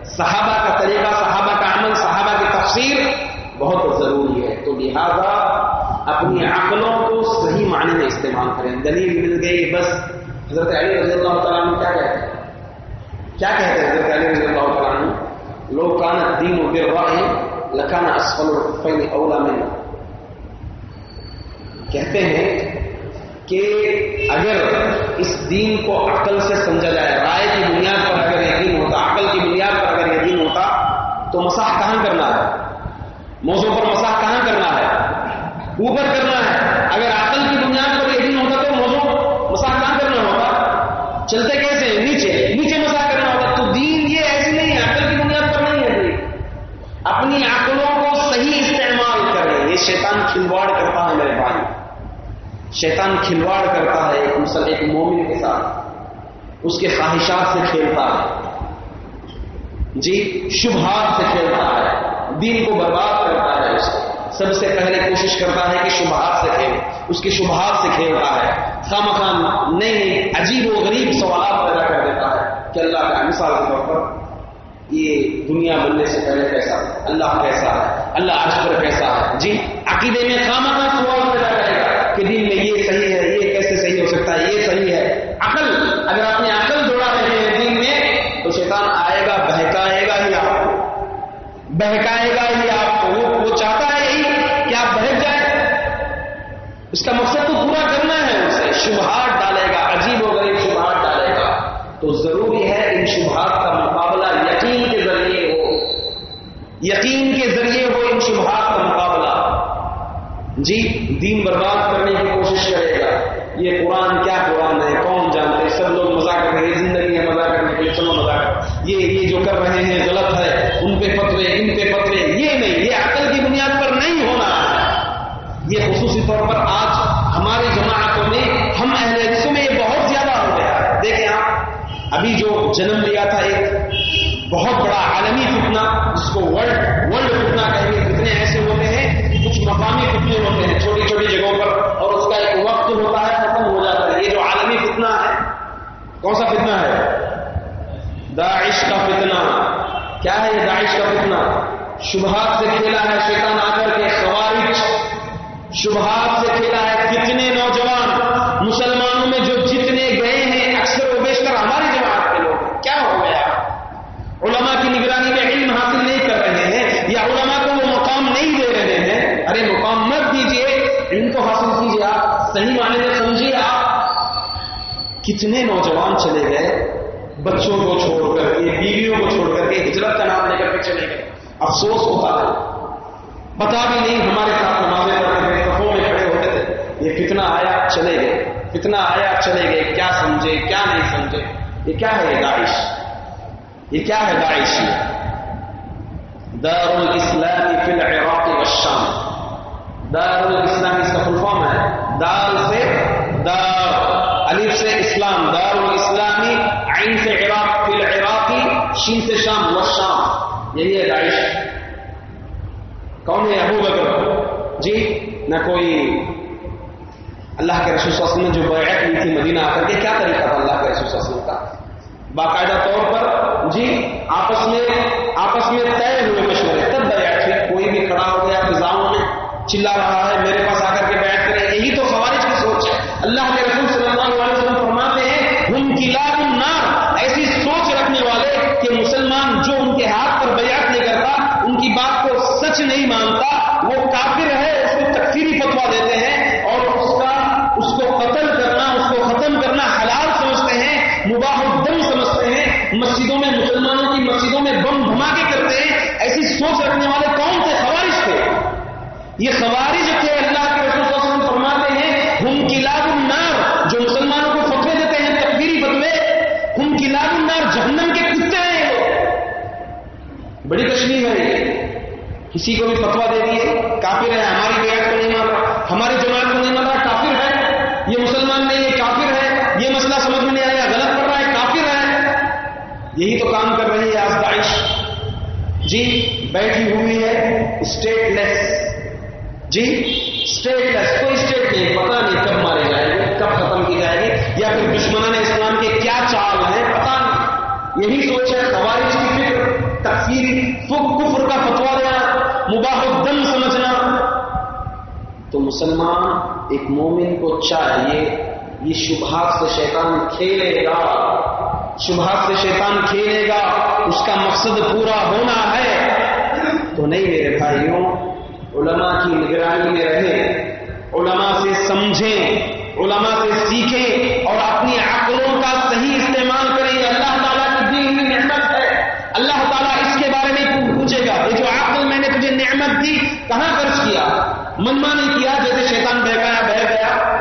صحابہ کا طریقہ، صحابہ کا عمل، صحابہ کی تفسیر بہت ضروری ہے۔ تو لہذا اپنی عقلوں کو صحیح معنی میں استعمال کریں۔ دلیل مل گئی، بس حضرت علی رضی اللہ تعالیٰ کیا کہتے ہیں؟ کیا کہتے ہیں حضرت علی رضی اللہ تعالیٰ لوگ کان دین و بر لکھانا اسفل اولا میں کہتے ہیں کہ اگر اس دین کو عقل سے سمجھا جائے، رائے کی بنیاد پر اگر یقین ہوتا، عقل کی بنیاد پر اگر یقین ہوتا، تو مساح کہاں کرنا ہے؟ موضوع پر مساح کہاں کرنا ہے؟ اوپر کرنا ہے۔ اگر عقل کی بنیاد پر یقین ہوتا تو موضوع مساح کہاں کرنا ہوگا چلتے کیسے؟ نیچے۔ نیچے مساح کرنا ہوگا تو دین یہ ایسی نہیں ہے، عقل کی بنیاد پر نہیں ہے اپنی عقلوں کو صحیح استعمال کریں۔ یہ شیطان کھلواڑ کرتا ہے میرے بھائی۔ شیطان کھلواڑ کرتا ہے ایک مسل ایک مومن کے ساتھ۔ اس کے خواہشات سے کھیلتا ہے۔ جی شبہات سے کھیلتا ہے۔ دین کو برباد کرتا ہے اس کو۔ سب سے پہلے کوشش کرتا ہے کہ شبہات سے کھیلے۔ اس کے شبہات سے کھیلتا ہے۔ خام خان نئی نئی عجیب و غریب سوالات پیدا کر دیتا ہے کہ اللہ کا مثال کے طور پر یہ دنیا بننے سے پہلے کیسا اللہ کیسا ہے؟ اللہ آج پر کیسا ہے؟ جی عقیدے میں خام خان سوال پیدا کرے گا کہ دین میں یہ صحیح ہے یہ کیسے صحیح ہو سکتا ہے یہ صحیح ہے عقل اگر آپ نے عقل جوڑا رہے ہیں دین میں تو شیطان آئے گا بہکائے گا ہی آپ کو بہکائے گا ہی آپ کو، وہ چاہتا ہے یہی کہ آپ بہک جائیں۔ اس کا مقصد تو پورا کرنا ہے اسے۔ شبہات ڈالے گا، عجیب و غریب شبہات ڈالے گا۔ تو ضروری ہے ان شبہات کا مقابلہ یقین کے ذریعے ہو۔ یقین کے ذریعے ہو ان شبہات کا مقابلہ۔ جی دین برباد کرنے کی کوشش کرے گا۔ یہ قرآن کیا قرآن ہے؟ کون جانتے؟ سب لوگ مزہ کر رہے ہیں زندگی ہے مزہ کرنے کے لیے چلو مزہ کر یہ جو کر رہے ہیں، غلط ہے۔ پہ پترے، ان پہ پترے۔ یہ نہیں، یہ عقل کی بنیاد پر نہیں ہونا یہ خصوصی طور پر آج ہمارے جماعتوں میں ہم اہل حصوں میں یہ بہت زیادہ ہو گیا۔ دیکھیں آپ، ابھی جو جنم لیا تھا ایک بہت بڑا عالمی فتنا جس کو ورلڈ ورلڈ فتنا کہیں گے کتنے ایسے ہوتے ہیں، کچھ مقامی فتنے ہوتے ہیں، چھوٹی چھوٹی جگہوں پر، اور اس کا ایک وقت ہوتا ہے، ختم ہو جاتا ہے۔ یہ جو عالمی فتنا ہے، کون سا فتنا کیا ہے یہ داعش کا فتنہ؟ شبہات سے کھیلا ہے شیطان آ کر کے خوارج۔ شبہات سے کھیلا ہے کتنے نوجوان۔ مسلمانوں میں جو جتنے گئے ہیں، اکثر و بیشتر ہماری جماعت کے لوگ۔ کیا ہو گیا؟ علماء کی نگرانی میں علم حاصل نہیں کر رہے ہیں یا علماء کو وہ مقام نہیں دے رہے ہیں؟ ارے مقام مت دیجیے علم کو حاصل کیجیے آپ۔ صحیح معنی میں سمجھیے آپ۔ کتنے نوجوان چلے گئے؟ بچوں کو چھوڑ کر کے، بیویوں کو چھوڑ کر کے ہجرت کا نام لے کر کے چلے گئے۔ افسوس ہوتا ہے۔ پتا بھی نہیں ہمارے ساتھ نمازیں پڑھتے تھے صفوں میں کھڑے ہوتے تھے۔ یہ کتنا آیا چلے گئے۔ کتنا آیا چلے گئے۔ کیا سمجھے، کیا نہیں سمجھے۔ یہ کیا ہے یہ داعش؟ یہ کیا ہے داعش؟ دار الاسلام فی العراق والشام دار الاسلام اس کا فل فارم ہے۔ دار سے دار الف سے اسلام دار الاسلامی عین سے عراق، فی العراقی، شین سے شام، والشام، یہی ہے داعش۔ کون ہے ابو بکر؟ جی نہ کوئی اللہ کے رسول صلی اللہ علیہ وسلم نے جو بیعت لی تھی مدینہ آ کر کے، کیا طریقہ تھا اللہ کے رسول صلی اللہ علیہ وسلم کا؟ باقاعدہ طور پر جی آپس میں آپس میں طے ہوئے مشورے، تب بیعت تھی کوئی بھی کھڑا ہو گیا، فضاؤں میں چلا رہا ہے، میرے پاس آ کر کے بیٹھ کرے، یہی تو خوارج کی سوچ ہے۔ اللہ کے سچ نہیں مانتا، وہ کافر ہے، اس کو تکفیری فتوا دیتے ہیں اور اس کا، اس کو قتل کرنا، اس کو ختم کرنا حلال سمجھتے ہیں، مباح الدم سمجھتے ہیں، مسجدوں میں مسلمانوں کی مسجدوں میں بم دھماکے کرتے ہیں، ایسی سوچ رکھنے والے کون تھے؟ خوارج تھے۔ یہ خوارج تھے، اللہ کے رسول صلی اللہ علیہ وسلم فرماتے ہیں ہم کلاب النار، جو مسلمانوں کو فتوے دیتے ہیں تکبیری فتوے ہم کلاب النار جہنم کے کتے ہیں۔ بڑی تشریح ہے یہ۔ کسی کو بھی فتوا دے دیے، کافر ہے، ہماری بیعت کو نہیں مان رہا ہماری جماعت کو نہیں مان رہا کافر ہے، یہ مسلمان نہیں، یہ کافر ہے، یہ مسئلہ سمجھ میں نہیں آیا، غلط پڑ رہا ہے، کافر ہے۔ یہی تو کام کر رہی ہے آج داعش۔ جی بیٹھی ہوئی ہے اسٹیٹ لیس جی اسٹیٹ لیس کوئی اسٹیٹ نہیں پتا نہیں کب مارے جائے گی کب ختم کی جائے گی، یا پھر دشمنان اسلام کے کیا چال ہیں پتا نہیں۔ یہی سوچ ہے، خوارج کی فکر تکفیر کفر کا فتوا دینا مباح الدم سمجھنا تو مسلمان ایک مومن کو چاہیے، یہ شبہات سے شیطان کھیلے گا۔ شبہات سے شیطان کھیلے گا، اس کا مقصد پورا ہونا ہے۔ تو نہیں میرے بھائیوں، علماء کی نگرانی میں رہیں علماء سے سمجھیں، علماء سے سیکھیں اور اپنی عقلوں کا صحیح استعمال کریں۔ اللہ تعالیٰ کی دی ہوئی نعمت ہے۔ اللہ تعالیٰ اس کے بارے میں پوچھے گا۔ یہ جو عقل نعمت دی، کہاں خرچ کیا؟ منمانی کیا جیسے شیطان بہکایا بہ گیا؟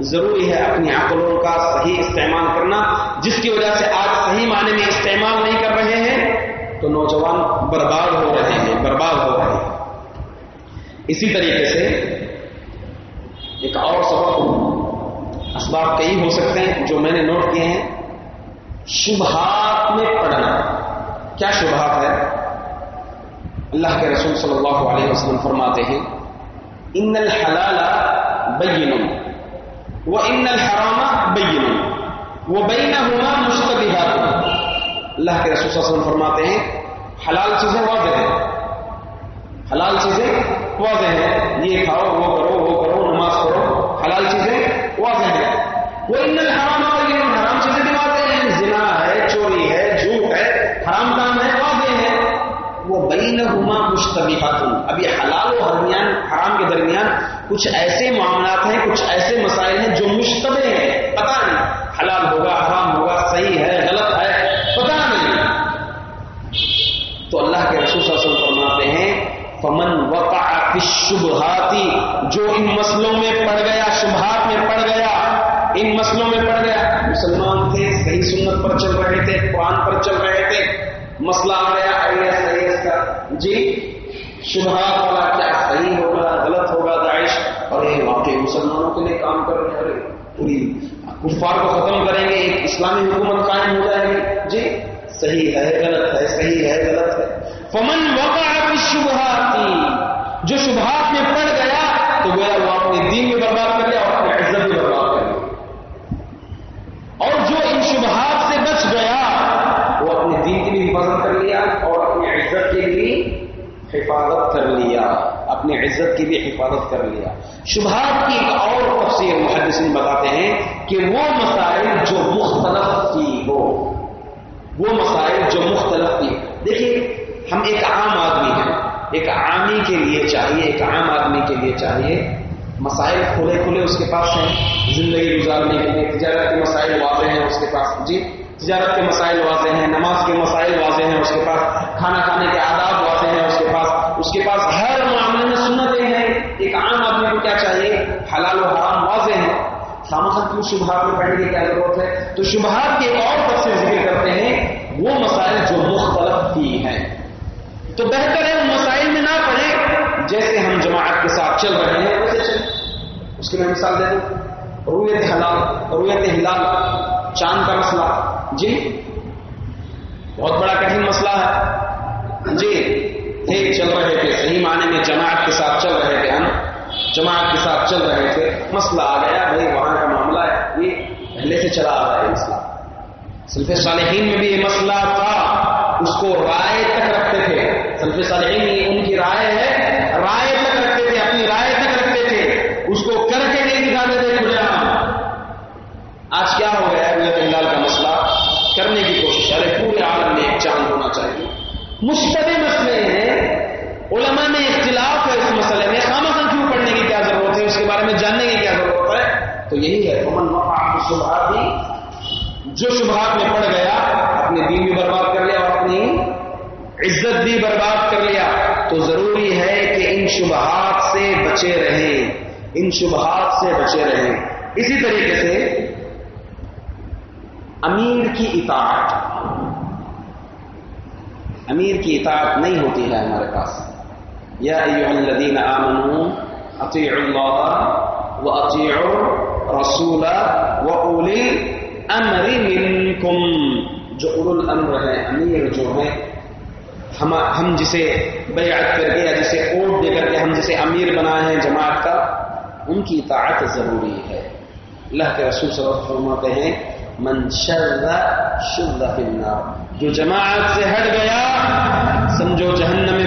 ضروری ہے اپنی عقلوں کا صحیح استعمال کرنا، جس کی وجہ سے آج صحیح معنی میں استعمال نہیں کر رہے ہیں، تو نوجوان برباد ہو رہے ہیں، برباد ہو رہے ہیں۔ اسی طریقے سے ایک اور سبب اسباب کئی ہو سکتے ہیں جو میں نے نوٹ کیے ہیں۔ شبہات میں پڑھنا۔ کیا شبہات ہے اللہ کے رسول صلی اللہ علیہ وسلم فرماتے ہیں، ان الحلال بین وہ ان الحرام بین وہ بینہما مشتبہات. اللہ کے رسول صلی اللہ علیہ وسلم فرماتے ہیں، حلال چیزیں واضح ہیں، حلال چیزیں واضح ہیں، یہ کھاؤ، وہ کرو وہ کرو، نماز پڑھو، حلال چیزیں واضح ہیں۔ وہ ان الحرام بین، حرام وہ بینہما مشتبہات اب حلال و درمیان حرام کے درمیان کچھ ایسے معاملات ہیں، کچھ ایسے مسائل ہیں جو مشتبہ ہیں۔ پتہ نہیں، حلال ہوگا، حرام ہوگا، صحیح ہے، غلط ہے، پتہ نہیں۔ تو اللہ کے رسول صلی اللہ علیہ وسلم فرماتے ہیں، فمن وقع فی الشبہاتی جو ان مسئلوں میں پڑ گیا، شبہات میں پڑ گیا، ان مسئلوں میں پڑ گیا۔ مسلمان تھے، صحیح سنت پر چل رہے تھے، قرآن پر چل رہے تھے، مسئلہ آ گیا آئیے صحیح اس کا جی شبہات والا کیا صحیح ہوگا، غلط ہوگا، داعش؟ اور یہ واقعی مسلمانوں کے لیے کام کر رہے ہیں پوری کفار کو ختم کریں گے، ایک اسلامی حکومت قائم ہو جائے گی۔ جی صحیح ہے، غلط ہے، صحیح ہے، غلط ہے۔ فمن وقع فی جو شبہات میں پڑ گیا، تو گویا وہ اپنے دین میں برباد کر لیا اور اپنے عزت میں برباد کر لیا اور جو ان حفاظت کر لیا، اپنی عزت کی بھی حفاظت کر لیا۔ شبہات کی ایک اور تفصیل محدثین بتاتے ہیں کہ وہ مسائل جو مختلف کی ہو وہ مسائل جو مختلف کی دیکھیے، ہم ایک عام آدمی ہیں، ایک عامی کے لیے چاہیے، ایک عام آدمی کے لیے چاہیے۔ مسائل کھلے کھلے اس کے پاس ہیں۔ زندگی گزارنے کے لیے تجارت کے مسائل واضح ہیں اس کے پاس۔ جی تجارت کے مسائل واضح ہیں، نماز کے مسائل واضح ہیں اس کے پاس۔ کھانا کھانے کے آداب واضح اس کے پاس ہر معاملے میں سنتیں ہیں۔ ایک عام آدمی کو کیا چاہیے؟ حلال و حرام واضح ہے۔ سامسن کیوں شبہات میں پڑھنے کی کیا ضرورت ہے؟ تو شبہات کے اور تفصیل ذکر کرتے ہیں۔ وہ مسائل جو مختلف کی ہیں۔ تو بہتر ہے ان مسائل میں نہ پڑھیں۔ جیسے ہم جماعت کے ساتھ چل رہے ہیں، ویسے چل اس کی میں مثال دے دوں۔ رویت حلال، رویت ہلال، چاند کا مسئلہ۔ جی؟ بہت بڑا کٹھن مسئلہ ہے۔ جی؟ تھے چل رہے تھے، صحیح معنی میں جماعت کے ساتھ چل رہے تھے ہم۔ جماعت کے ساتھ چل رہے تھے۔ مسئلہ آ گیا، بھائی وہاں کا معاملہ ہے۔ یہ پہلے سے چلا آ رہا ہے مسئلہ۔ سلف صالحین میں بھی یہ مسئلہ تھا۔ اس کو رائے تک رکھتے تھے۔ سلف صالحین ان کی رائے ہے۔ رائے تک رکھتے تھے، اپنی رائے تک رکھتے تھے۔ اس کو کر کے نہیں دکھاتے تھے کھلے آج کیا ہو گیا ہے اللہ کا مسئلہ؟ کرنے کی کوشش۔ ارے پورے عالم میں ایک چاند ہونا چاہیے۔ مشتبہ علماء میں اختلاف ہے اس مسئلے میں خامہ کیوں پڑھنے کی کیا ضرورت ہے؟ اس کے بارے میں جاننے کی کیا ضرورت ہے؟ تو یہی ہے امن شبہات بھی جو شبہات میں پڑ گیا اپنے دین بھی برباد کر لیا اور اپنی عزت بھی برباد کر لیا، تو ضروری ہے کہ ان شبہات سے بچے رہیں، ان شبہات سے بچے رہیں۔ اسی طریقے سے امیر کی اطاعت، امیر کی اطاعت نہیں ہوتی ہے ہمارے پاس۔ یا الذین آمنوا اطیعوا اللہ و اطیعوا رسول و اولی امر منکم جو اول الامر ہے امیر جو ہے ہم ہم جسے بیعت کر کے یا جسے اوٹ دے کر کے ہم جسے امیر بنائے ہیں جماعت کا، ان کی اطاعت ضروری ہے۔ اللہ کے رسول صلی اللہ علیہ وسلم فرماتے ہیں، من شر شد فی النار. جو جماعت سے ہٹ گیا، سمجھو جہنم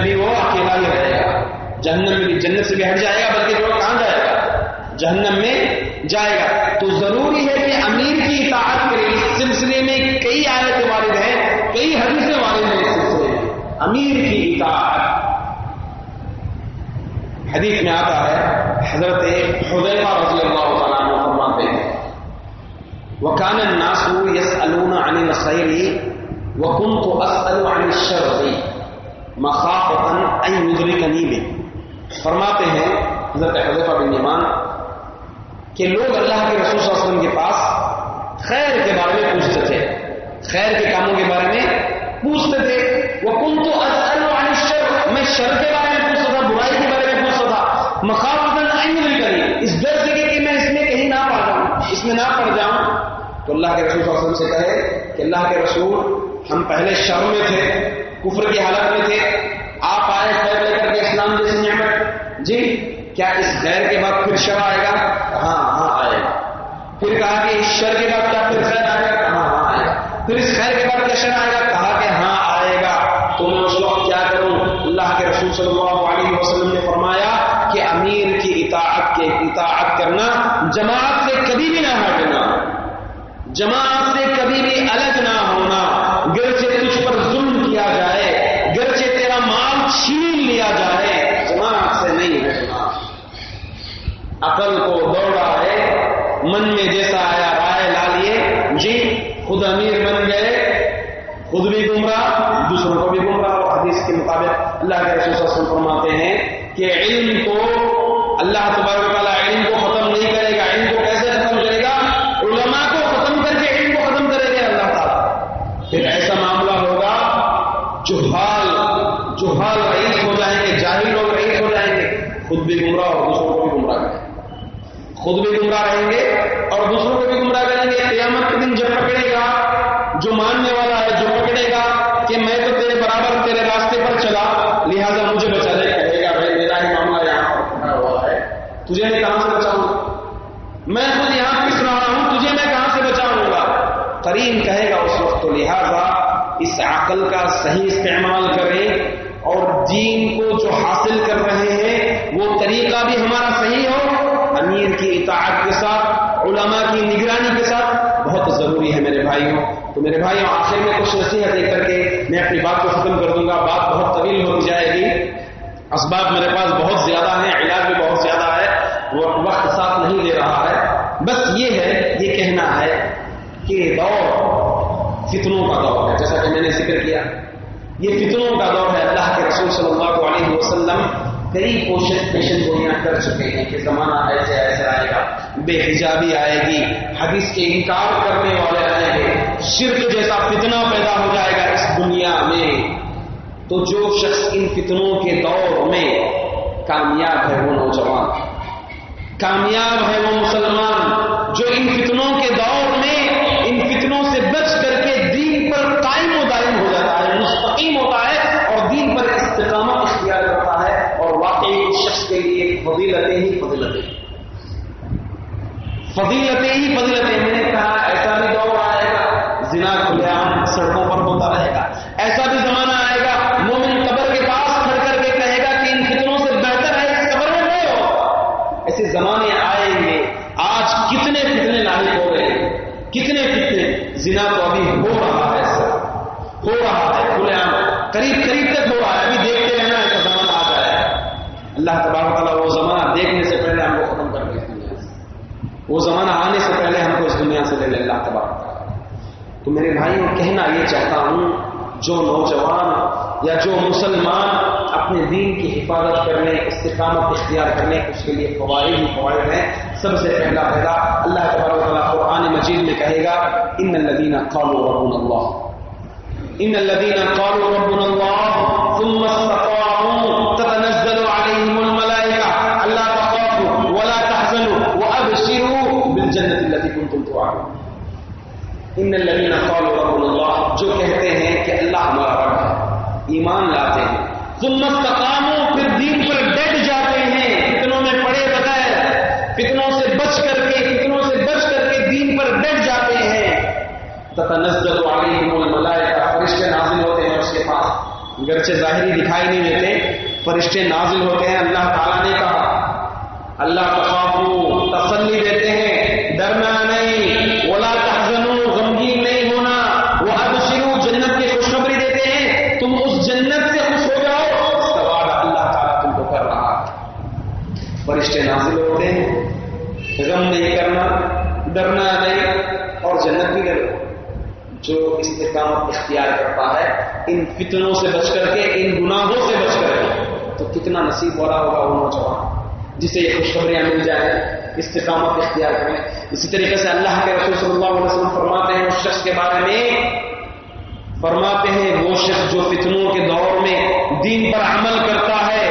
جہنم میں بھی جنت سے بھی ہٹ جائے گا، بلکہ وہ کہاں جائے گا؟ جہنم میں جائے گا۔ تو ضروری ہے کہ امیر کی اطاعت کرے اس سلسلے میں کئی آیت والد ہیں، کئی حدیثیں والد ہیں اس سلسلے میں۔ امیر کی اطاعت۔ حدیث میں آتا ہے، حضرت حضیفہ رضی اللہ تعالیٰ وكان الناس يسألون عن الخير وكنت أسأل عن الشر مخافة أن يدركني به فرماتے ہیں، حضرت حضرت بن یمان، کہ لوگ اللہ کے رسول صلی اللہ علیہ وسلم کے پاس خیر کے بارے میں پوچھتے تھے۔ خیر کے کاموں کے بارے میں پوچھتے تھے۔ وہ کن تو عن الشر میں شر کے بارے میں پوچھتا تھا، برائی کے بارے میں پوچھتا تھا۔ مخافت نہیں کری اس ڈر سے کہ میں اس میں کہیں نہ پا جاؤں، اس میں نہ پڑ جاؤں۔ تو اللہ کے رسول صلی اللہ علیہ وسلم سے کہے کہ اللہ کے رسول ہم پہلے شر میں تھے، کفر کی حالت میں تھے آپ آئے خیر لے کر کے اسلام جیسی نعمت۔ جی کیا اس خیر کے بعد پھر شر آئے گا؟ ہاں ہاں آئے گا۔ پھر کہا کہ اس شر کے بعد کیا پھر خیر آئے گا؟ ہاں ہاں آئے گا۔ پھر اس خیر کے بعد کیا شر آئے گا؟ کہا کہ ہاں آئے گا۔ تو میں اس وقت کیا کروں؟ اللہ کے رسول صلی اللہ علیہ وسلم نے فرمایا کہ امیر کی اطاعت کے اطاعت کرنا، جماعت سے کبھی بھی نہ ہٹنا۔ جماعت سے کبھی بھی الگ نہ ہونا گرچہ تجھ پر ظلم کیا جائے گرچہ تیرا مال چھین لیا جائے جماعت سے نہیں ہٹنا عقل کو دوڑا ہے، من میں جیسا آیا رائے لا لیے۔ جی خود امیر بن گئے، خود بھی گمراہ، دوسروں کو بھی گمراہ۔ اور حدیث کے مطابق اللہ کے رسول صلی اللہ علیہ وسلم فرماتے ہیں کہ علم کو، اللہ تبارک تعالیٰ علم کو ختم نہیں کرے گا علم کو کیسے ختم کرے گا علماء کو پھر ایسا معاملہ ہوگا جوہال جوہال رئیس ہو جائیں گے جاہل لوگ رئیس ہو جائیں گے خود بھی گمراہ اور دوسروں کو بھی گمراہ کریں خود بھی گمراہ رہیں گے اور دوسروں کو بھی گمراہ کریں گے۔ قیامت کے دن جب پکڑے گا، جو ماننے والا ہے، جو پکڑے گا کہ میں تو تیرے برابر تیرے راستے پر چلا، لہذا مجھے بچا لے۔ کہے گا، بھائی، میرا ہی معاملہ یہاں پر پکڑا ہوا ہے۔ تجھے میں کہاں سے بچاؤں؟ میں خود یہاں پس رہا ہوں؟ تجھے میں کہاں سے بچاؤں گا؟ کریم کہے گا اس وقت، تو لہذا اس عقل کا صحیح استعمال کریں اور دین کو جو حاصل کر رہے ہیں، وہ طریقہ بھی ہمارا صحیح ہو امیر کی اطاعت کے ساتھ، علماء کی نگرانی کے ساتھ بہت ضروری ہے میرے بھائیوں۔ تو میرے بھائیوں، آخر میں کچھ نصیحت دے کر کے میں اپنی بات کو ختم کر دوں گا۔ بات بہت طویل ہوتی جائے گی۔ اسباب میرے پاس بہت زیادہ ہیں، علاج بھی بہت زیادہ ہے، وہ وقت ساتھ نہیں دے رہا ہے۔ بس یہ ہے، یہ کہنا ہے کہ دور فتنوں کا دور ہے، جیسا کہ میں نے ذکر کیا۔ یہ فتنوں کا دور ہے اللہ کے رسول صلی اللہ علیہ وسلم کئی کوشش پیشن گوئیاں کر چکے ہیں کہ زمانہ ایسے ایسے آئے گا، بے حجابی آئے گی، حدیث کے انکار کرنے والے آئیں گے، شرک جیسا فتنہ پیدا ہو جائے گا اس دنیا میں۔ تو جو شخص ان فتنوں کے دور میں کامیاب ہے وہ نوجوان، کامیاب ہے وہ مسلمان، جو ان فتنوں کے دور میں فضیلتیں ہی فضیلتیں۔ فضیلتیں ہی فضیلتیں۔ میں نے کہا ایسا بھی دور آئے گا، زنا کھلے عام سڑکوں پر ہوتا رہے گا ایسا بھی زمانہ آئے گا مومن قبر کے پاس کھڑ کر کے کہے گا کہ ان فتنوں سے بہتر ہے اس قبر میں گئے ہو ایسے زمانے آئیں گے آج کتنے فتنے لاحق ہو رہے ہیں کتنے فتنے زنا تو ابھی ہو رہا ہے ایسا ہو رہا ہے کھلے عام قریب قریب تک ہو رہا ہے ابھی دیکھتے رہنا ایسا زمانہ آ جائے اللہ تبارک تعالیٰ وہ زمانہ دیکھنے سے پہلے ہم کو ختم کر دے وہ زمانہ آنے سے پہلے ہم کو اس دنیا سے لے لے اللہ تبارک تو میرے بھائیوں، کہنا یہ چاہتا ہوں، جو نوجوان یا جو مسلمان اپنے دین کی حفاظت کرنے استقامت اختیار کرنے اس کے لیے فوائد ہی فوائد ہیں، سب سے پہلا پہلا اللہ تبارک تعالیٰ قرآن مجید میں کہے گا، ان الدین قالوا ربنا اللہ ان الدین قالوا ربنا اللہ ان الذين قالوا ربنا الله، جو کہتے ہیں کہ اللہ ہمارا رب ہے، ایمان لاتے ہیں۔ ثم استقاموا، پھر دین پر ڈٹ جاتے ہیں۔ فتنوں میں پڑے بغیر، فتنوں سے بچ کر کے، فتنوں سے بچ کر کے دین پر ڈٹ جاتے ہیں۔ تتنزل عليهم الملائکہ، فرشتے نازل ہوتے ہیں اس کے پاس۔ گرچہ ظاہری دکھائی نہیں دیتے، فرشتے نازل ہوتے ہیں، اللہ تعالیٰ نے کہا۔ اللہ تخافو تسلی دیتے ہیں ڈرنا نہیں ولا تحزنوا غمگین نہیں ہونا وہ ابشروا جنت کی خوشخبری دیتے ہیں تم اس جنت سے خوش ہو جاؤ اس کا وعدہ اللہ تعالیٰ تم کو کر رہا ہے فرشتے نازل ہوتے ہیں غم نہیں کرنا ڈرنا نہیں اور جنت بھی کرو جو استقامت اختیار کرتا ہے، ان فتنوں سے بچ کر کے، ان گناہوں سے بچ کر کے۔ تو کتنا نصیب والا ہوگا وہ نوجوان، جسے یہ خوشخبریاں مل جائیں استقامت اختیار کریں۔ اسی طریقے سے اللہ کے رسول صلی اللہ علیہ وسلم فرماتے ہیں اس شخص کے بارے میں، فرماتے ہیں وہ شخص جو فتنوں کے دور میں دین پر عمل کرتا ہے،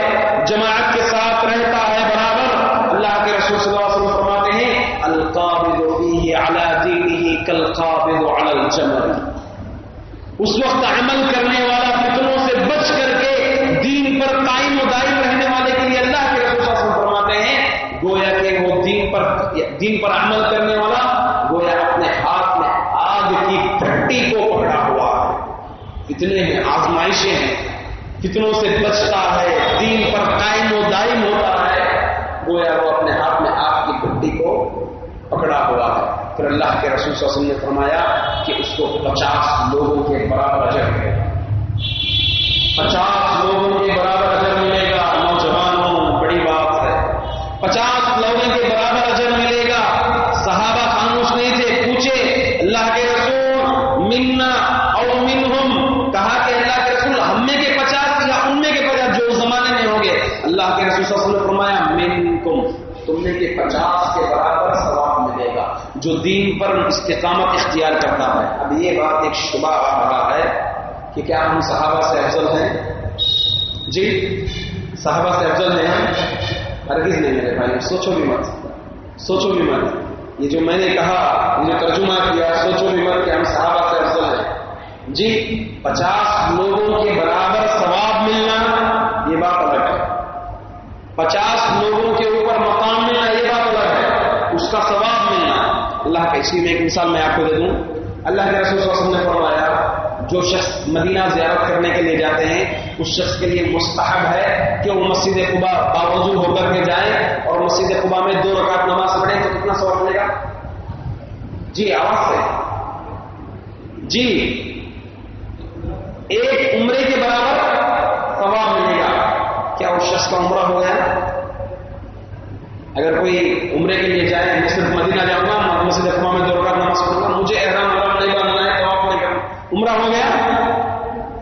جماعت کے ساتھ رہتا ہے، برابر، اللہ کے رسول صلی اللہ علیہ وسلم فرماتے ہیں، القابض فیہ علی دینہ کالقابض علی الجمر اس وقت عمل کرنے والا فتنوں سے بچ کر کے دین پر قائم و دائم رہنے والے کے لیے اللہ کے رسول صلی اللہ علیہ وسلم فرماتے ہیں، گویا کہ وہ دین پر دین پر عمل کرنے والا گویا اپنے ہاتھ میں آگ کی پھٹی کو پکڑا ہوا ہے۔ فتنے ہیں آزمائشیں ہیں۔ فتنوں سے بچتا ہے، دین پر قائم و دائم ہوتا ہے۔ گویا وہ اپنے ہاتھ میں آگ کی پھٹی پکڑا ہوا ہے۔ پھر اللہ کے رسول صلی اللہ علیہ وسلم نے فرمایا کہ اس کو پچاس لوگوں کے برابر اجر ملے گا۔ پچاس لوگوں کے برابر اجر ملے گا۔ نوجوانوں، بڑی بات ہے۔ پچاس لوگوں کے برابر اجر ملے گا۔ صحابہ خاموش نہیں تھے، پوچھے، اللہ کے رسول، منا اور منہم؟ کہا کہ اللہ کے رسول ہم میں کے پچاس یا ان میں کے پچاس جو اس زمانے میں ہوں گے۔ اللہ کے رسول صلی اللہ علیہ وسلم نے فرمایا، منکم، تم نے کے پچاس جو دین پر استقامت اختیار کرتا ہے۔ اب یہ بات ایک شبہ آ رہا ہے کہ کیا ہم صحابہ سے افضل ہیں؟ جی صحابہ سے افضل ہیں ہم۔ ہرگز نہیں میرے بھائی، سوچو بھی مت۔ سوچو بھی مت۔ یہ جو میں نے کہا یہ جو ترجمہ کیا، سوچو بھی مت کہ ہم صحابہ سے افضل ہیں۔ جی پچاس لوگوں کے برابر ثواب ملنا، یہ بات الگ ہے۔ پچاس لوگوں کے اوپر مقام ملنا یہ بات الگ ہے اس کا ثواب ملنا اللہ کا اسی میں ایک مثال میں آپ کو دے دوں۔ اللہ کے رسول صلی اللہ علیہ وسلم نے فرمایا، جو شخص مدینہ زیارت کرنے کے لیے جاتے ہیں، اس شخص کے لیے مستحب ہے کہ وہ مسجد قبا باوجود ہو کر کے جائیں اور مسجد قبا میں دو رکعت نماز پڑھیں تو کتنا سوال ملے گا؟ جی آواز سے۔ جی ایک عمرے کے برابر ثواب ملے گا۔ کیا اس شخص کا عمرہ ہو گیا؟ اگر کوئی عمرے کے لیے جائے، میں صرف مدینہ جاؤں گا مسجد اقبا میں دو رکعت نماز پڑھوں گا، مجھے احرام ورام نہیں بننا ہے تو آپ نہیں کرنا عمرہ ہو گیا؟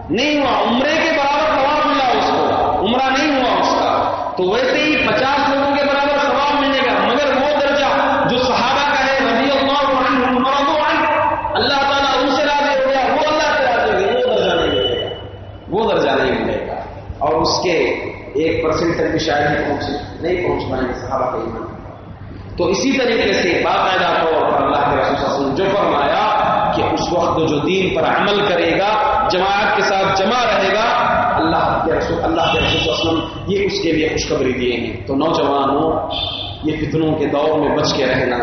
نہیں ہوا۔ عمرے کے برابر ثواب ملا اس کو۔ عمرہ نہیں ہوا اس کا۔ تو ویسے ہی پچاس لوگوں کے برابر ثواب ملے گا، مگر وہ درجہ جو صحابہ کا ہے، رضی اللہ عنہ مرضو عنہ، اللہ تعالیٰ ان سے راضی ہو گیا، وہ اللہ سے راضی ہو گیا، وہ درجہ نہیں ملے گا۔ وہ درجہ نہیں ملے گا۔ اور اس کے ایک پرسنٹ تک بھی شاید نہیں پہنچ نہیں پہنچ پائیں گے صحابہ کے ایمان۔ تو اسی طریقے سے باقاعدہ طور پر اللہ کے رسول صلی اللہ علیہ وسلم جو فرمایا کہ اس وقت جو دین پر عمل کرے گا، جماعت کے ساتھ جمع رہے گا، اللہ کے رسول، اللہ کے رسول صلی اللہ علیہ وسلم یہ اس کے لیے خوشخبری دیے ہیں تو نوجوانوں، یہ فتنوں کے دور میں بچ کے رہنا،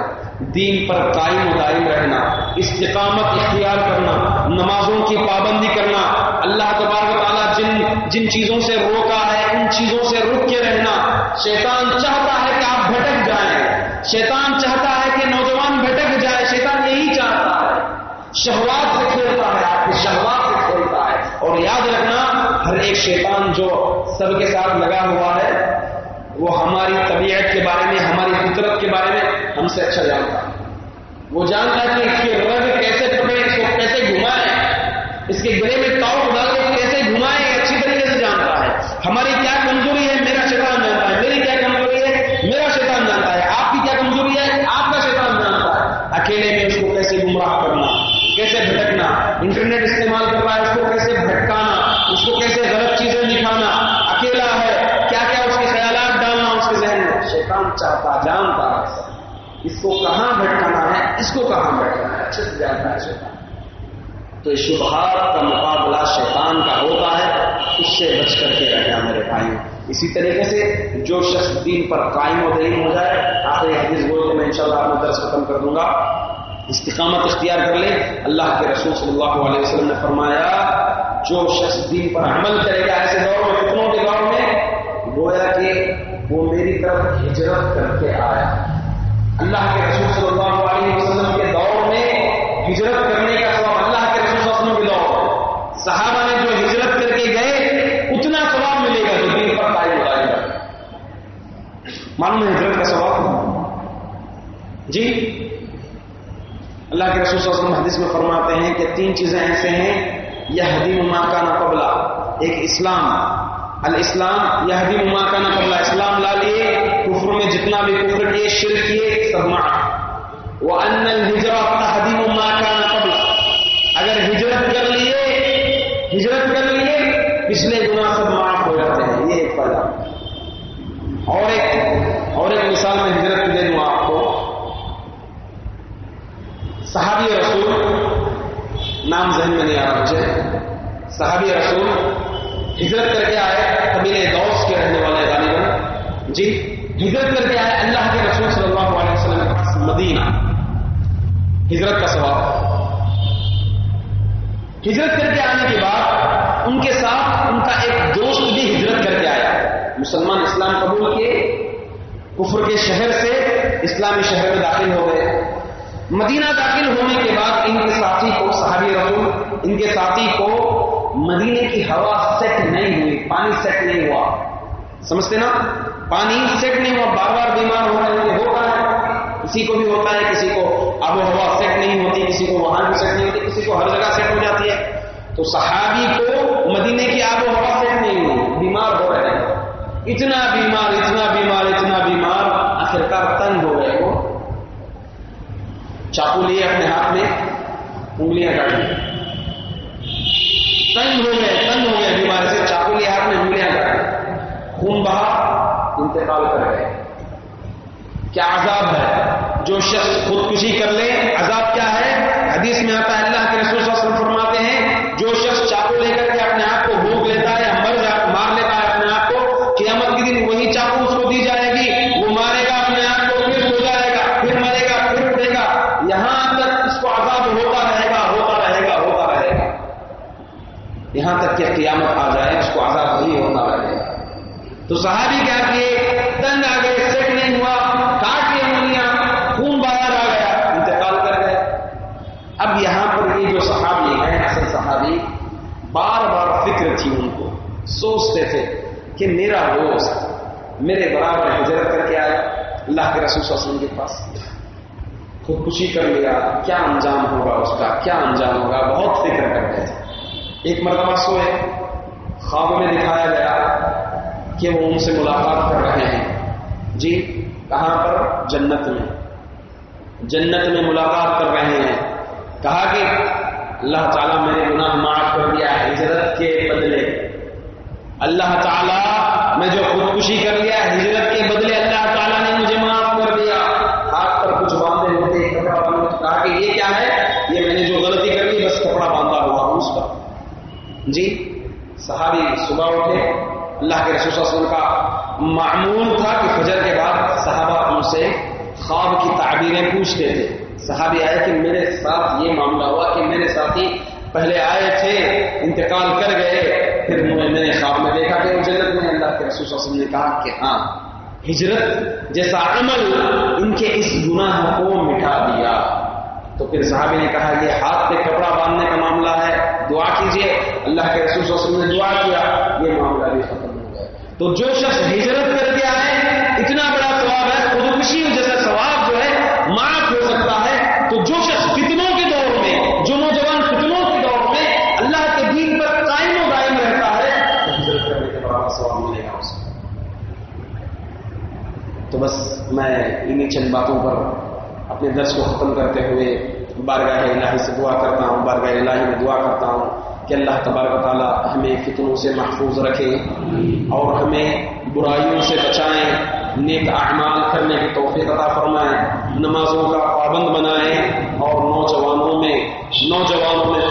دین پر قائم و دائم رہنا، استقامت اختیار کرنا، نمازوں کی پابندی کرنا، اللہ تبارک تعالیٰ جن جن چیزوں سے روکا ہے ان چیزوں سے رک کے رہنا۔ شیطان چاہتا ہے کہ آپ بھٹک جائیں۔ شیطان چاہتا ہے کہ نوجوان بھٹک جائے۔ شیطان یہی چاہتا ہے۔ شہوات سے کھیلتا ہے۔ آپ کی شہوات سے کھیلتا ہے۔ اور یاد رکھنا، ہر ایک شیطان جو سب کے ساتھ لگا ہوا ہے، وہ ہماری طبیعت کے بارے میں، ہماری فطرت کے بارے میں ہم سے اچھا جانتا ہے۔ وہ جانتا ہے کہ اس کے رنگ کیسے پڑے اس کو کیسے گھمائے، اس کے گلے میں ہماری کیا کمزوری ہے؟ میرا شیطان جانتا ہے۔ میری کیا کمزوری ہے؟ میرا شیطان جانتا ہے۔ آپ کی کیا کمزوری ہے؟ آپ کا شیطان جانتا ہے۔ اکیلے میں اس کو کیسے گمراہ کرنا؟ کیسے بھٹکنا؟ انٹرنیٹ استعمال کر رہا ہے اس کو کیسے بھٹکانا؟ اس کو کیسے غلط چیزیں دکھانا؟ اکیلا ہے۔ کیا کیا اس کے خیالات ڈالنا اس کے ذہن میں؟ شیطان چاہتا، جانتا ہے اس کو کہاں بھٹکانا ہے؟ اس کو کہاں بھٹکانا ہے؟ اچھے سے جانتا ہے شیطان۔ تو اس شبہات کا مقابلہ شیطان کا ہوتا ہے۔ اس سے بچ کر کے رہنا میرے بھائی اسی طریقے سے جو شخص دین پر قائم و دین ہو جائے، آخری حدیث بول کے میں انشاءاللہ شاء درس ختم کر دوں گا۔ استقامت اختیار کر لے اللہ کے رسول صلی اللہ علیہ وسلم نے فرمایا، جو شخص دین پر عمل کرے گا ایسے دور میں، فتنوں کے دور میں، گویا کہ وہ میری طرف ہجرت کر کے آیا۔ اللہ کے رسول صلی اللہ علیہ وسلم کے دور میں ہجرت کرنے کا سواب اللہ کے رسول صلی اللہ علیہ وسلم کے دور صحابہ نے جو ہجرت کر کے گئے اتنا سواب ملے گا جو دین پر قائم لگائے گا معلوم ہے ہجرت کا سواب جی؟ اللہ کے رسول صلی اللہ علیہ وسلم حدیث میں فرماتے ہیں کہ تین چیزیں ایسے ہیں یہ حدیم ماں کا نقبلہ ایک اسلام، الاسلام یہ حدیم ماں کا نقبلہ اسلام لا لیے، کفر میں جتنا بھی کفر کیے، شرک کیے، سب ماں وہ ان الحجرت حدیم ماں کا نقبلہ اگر ہجرت کر لیے، ہجرت کر لیے، پچھلے گنا سب معاف ہو جاتے ہیں۔ یہ ایک فائدہ۔ اور ایک اور ایک مثال میں ہجرت دے دوں آپ کو۔ صحابی رسول، نام ذہن میں نہیں آ رہا مجھے۔ صحابی رسول ہجرت کر کے آئے قبیلے دوس کے رہنے والے غالباً۔ جی ہجرت کر کے آئے اللہ کے رسول صلی اللہ علیہ وسلم کے پاس مدینہ۔ ہجرت کا سوال ہجرت کر کے آنے کے بعد ان کے ساتھ ان کا ایک دوست بھی ہجرت کر کے مسلمان اسلام قبول کیے، کفر کے شہر سے اسلامی شہر میں داخل ہو گئے۔ مدینہ داخل ہونے کے بعد ان کے ساتھی کو، صحابی رسول، ان کے ساتھی کو مدینے کی ہوا سیٹ نہیں ہوئی، پانی سیٹ نہیں ہوا۔ سمجھتے نا؟ پانی سیٹ نہیں ہوا بار بار بیمار ہو رہے ہیں ہوتا ہے۔ کسی کو بھی ہوتا ہے، کسی کو آب و ہوا سیٹ نہیں ہوتی، کسی کو وہاں بھی سیٹ نہیں ہوتی، کسی کو ہر جگہ سیٹ ہو جاتی ہے۔ تو صحابی کو مدینے کی آب و ہوا سیٹ نہیں ہوئی، بیمار ہو رہے ہیں۔ اتنا بیمار اتنا بیمار اتنا بیمار، آخرکار تنگ ہو گئے وہ۔ چاقو لیے اپنے ہاتھ میں، انگلیاں کاٹ لی تنگ ہو گئے، تنگ ہو گئے بیماری سے، چاقو لیے ہاتھ میں انگلیاں کاٹ لی خون بہا، انتقال کر گئے۔ کیا عذاب ہے؟ جو شخص خودکشی کر لے، عذاب کیا ہے؟ حدیث میں آتا ہے اللہ تک کہ قیامت آ جائے، اس کو عذاب نہیں ہوتا رہے گا۔ تو صحابی کیا کیے تنگ آ گئے سیٹ نہیں ہوا، کاٹ کے انگلیاں، خون باہر آ گیا، انتقال کر گئے۔ اب یہاں پر یہ جو صحابی ہیں، اصل صحابی، بار بار فکر تھی ان کو۔ سوچتے تھے کہ میرا دوست میرے برابر ہجرت کر کے آیا، اللہ کے رسول صلی اللہ علیہ وسلم کے پاس۔ خودکشی کر لیا، کیا انجام ہوگا اس کا، کیا انجام ہوگا؟ بہت فکر کرتے تھے۔ ایک مرتبہ سوئے خواب میں دکھایا گیا کہ وہ ان سے ملاقات کر رہے ہیں۔ جی کہاں پر؟ جنت میں۔ جنت میں ملاقات کر رہے ہیں۔ کہا کہ اللہ تعالیٰ میں نے گناہ معاف کر دیا، ہجرت کے بدلے۔ اللہ تعالیٰ میں جو خودکشی کر لیا، ہجرت کے بدلے اللہ تعالیٰ نے مجھے معاف کر دیا ہاتھ پر کچھ باندھے ہوتے کپڑا باندھے کہا کہ یہ کیا ہے یہ میں نے جو غلطی کر لی بس کپڑا باندھا ہوا اس کا جی صحابی صبح اٹھے، اللہ کے رسول صلی اللہ علیہ وسلم کا معمول تھا کہ فجر کے بعد صحابہ ان سے خواب کی تعبیریں پوچھتے تھے۔ صحابی آئے کہ میرے ساتھ یہ معاملہ ہوا کہ میرے ساتھی پہلے آئے تھے، انتقال کر گئے، پھر میں نے خواب میں دیکھا کہ جنت میں اللہ کے رسول صلی اللہ علیہ وسلم نے کہا کہ ہاں ہجرت جیسا عمل ان کے اس گناہ کو مٹا دیا۔ تو پھر صحابی نے کہا، یہ ہاتھ پہ کپڑا باندھنے کا معاملہ ہے، دعا کیجیے، اللہ کے رسول صلی اللہ علیہ وسلم نے دعا کیا، یہ معاملہ بھی ختم ہو گیا۔ تو جو شخص ہجرت کر کے آئے، اتنا بڑا ثواب ہے خودکشی جیسا ثواب جو ہے، معاف ہو سکتا ہے۔ تو جو شخص فتنوں کے دور میں، جو نوجوان فتنوں کے دور میں اللہ کے دین پر قائم و دائم رہتا ہے، تو ہجرت کرنے کے بڑا ثواب ملے گا اسے تو بس میں انہیں چند باتوں پر اپنے درس کو ختم کرتے ہوئے بارگاہ الہی سے دعا کرتا ہوں، بارگاہ الہی میں دعا کرتا ہوں کہ اللہ تبارک تعالیٰ ہمیں فتنوں سے محفوظ رکھے اور ہمیں برائیوں سے بچائیں، نیک اعمال کرنے کی توفیق عطا فرمائیں، نمازوں کا پابند بنائیں اور نوجوانوں میں نوجوانوں میں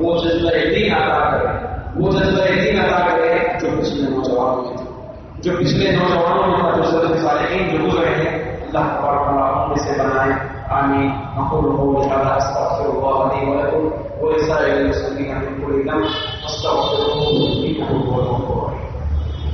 وہ جذبہ دین عطا کرے، وہ جذبہ دین عطا کرے جو پچھلے نوجوانوں میں تھے، جو پچھلے نوجوانوں میں تھا، جو سب صالحین جو گزرے ہیں اللہ تبارک و تعالی سے بنائے آمین نقول قولي هذا استغفر الله لي ولكم ولسائر المسلمين من كل ذنب استغفر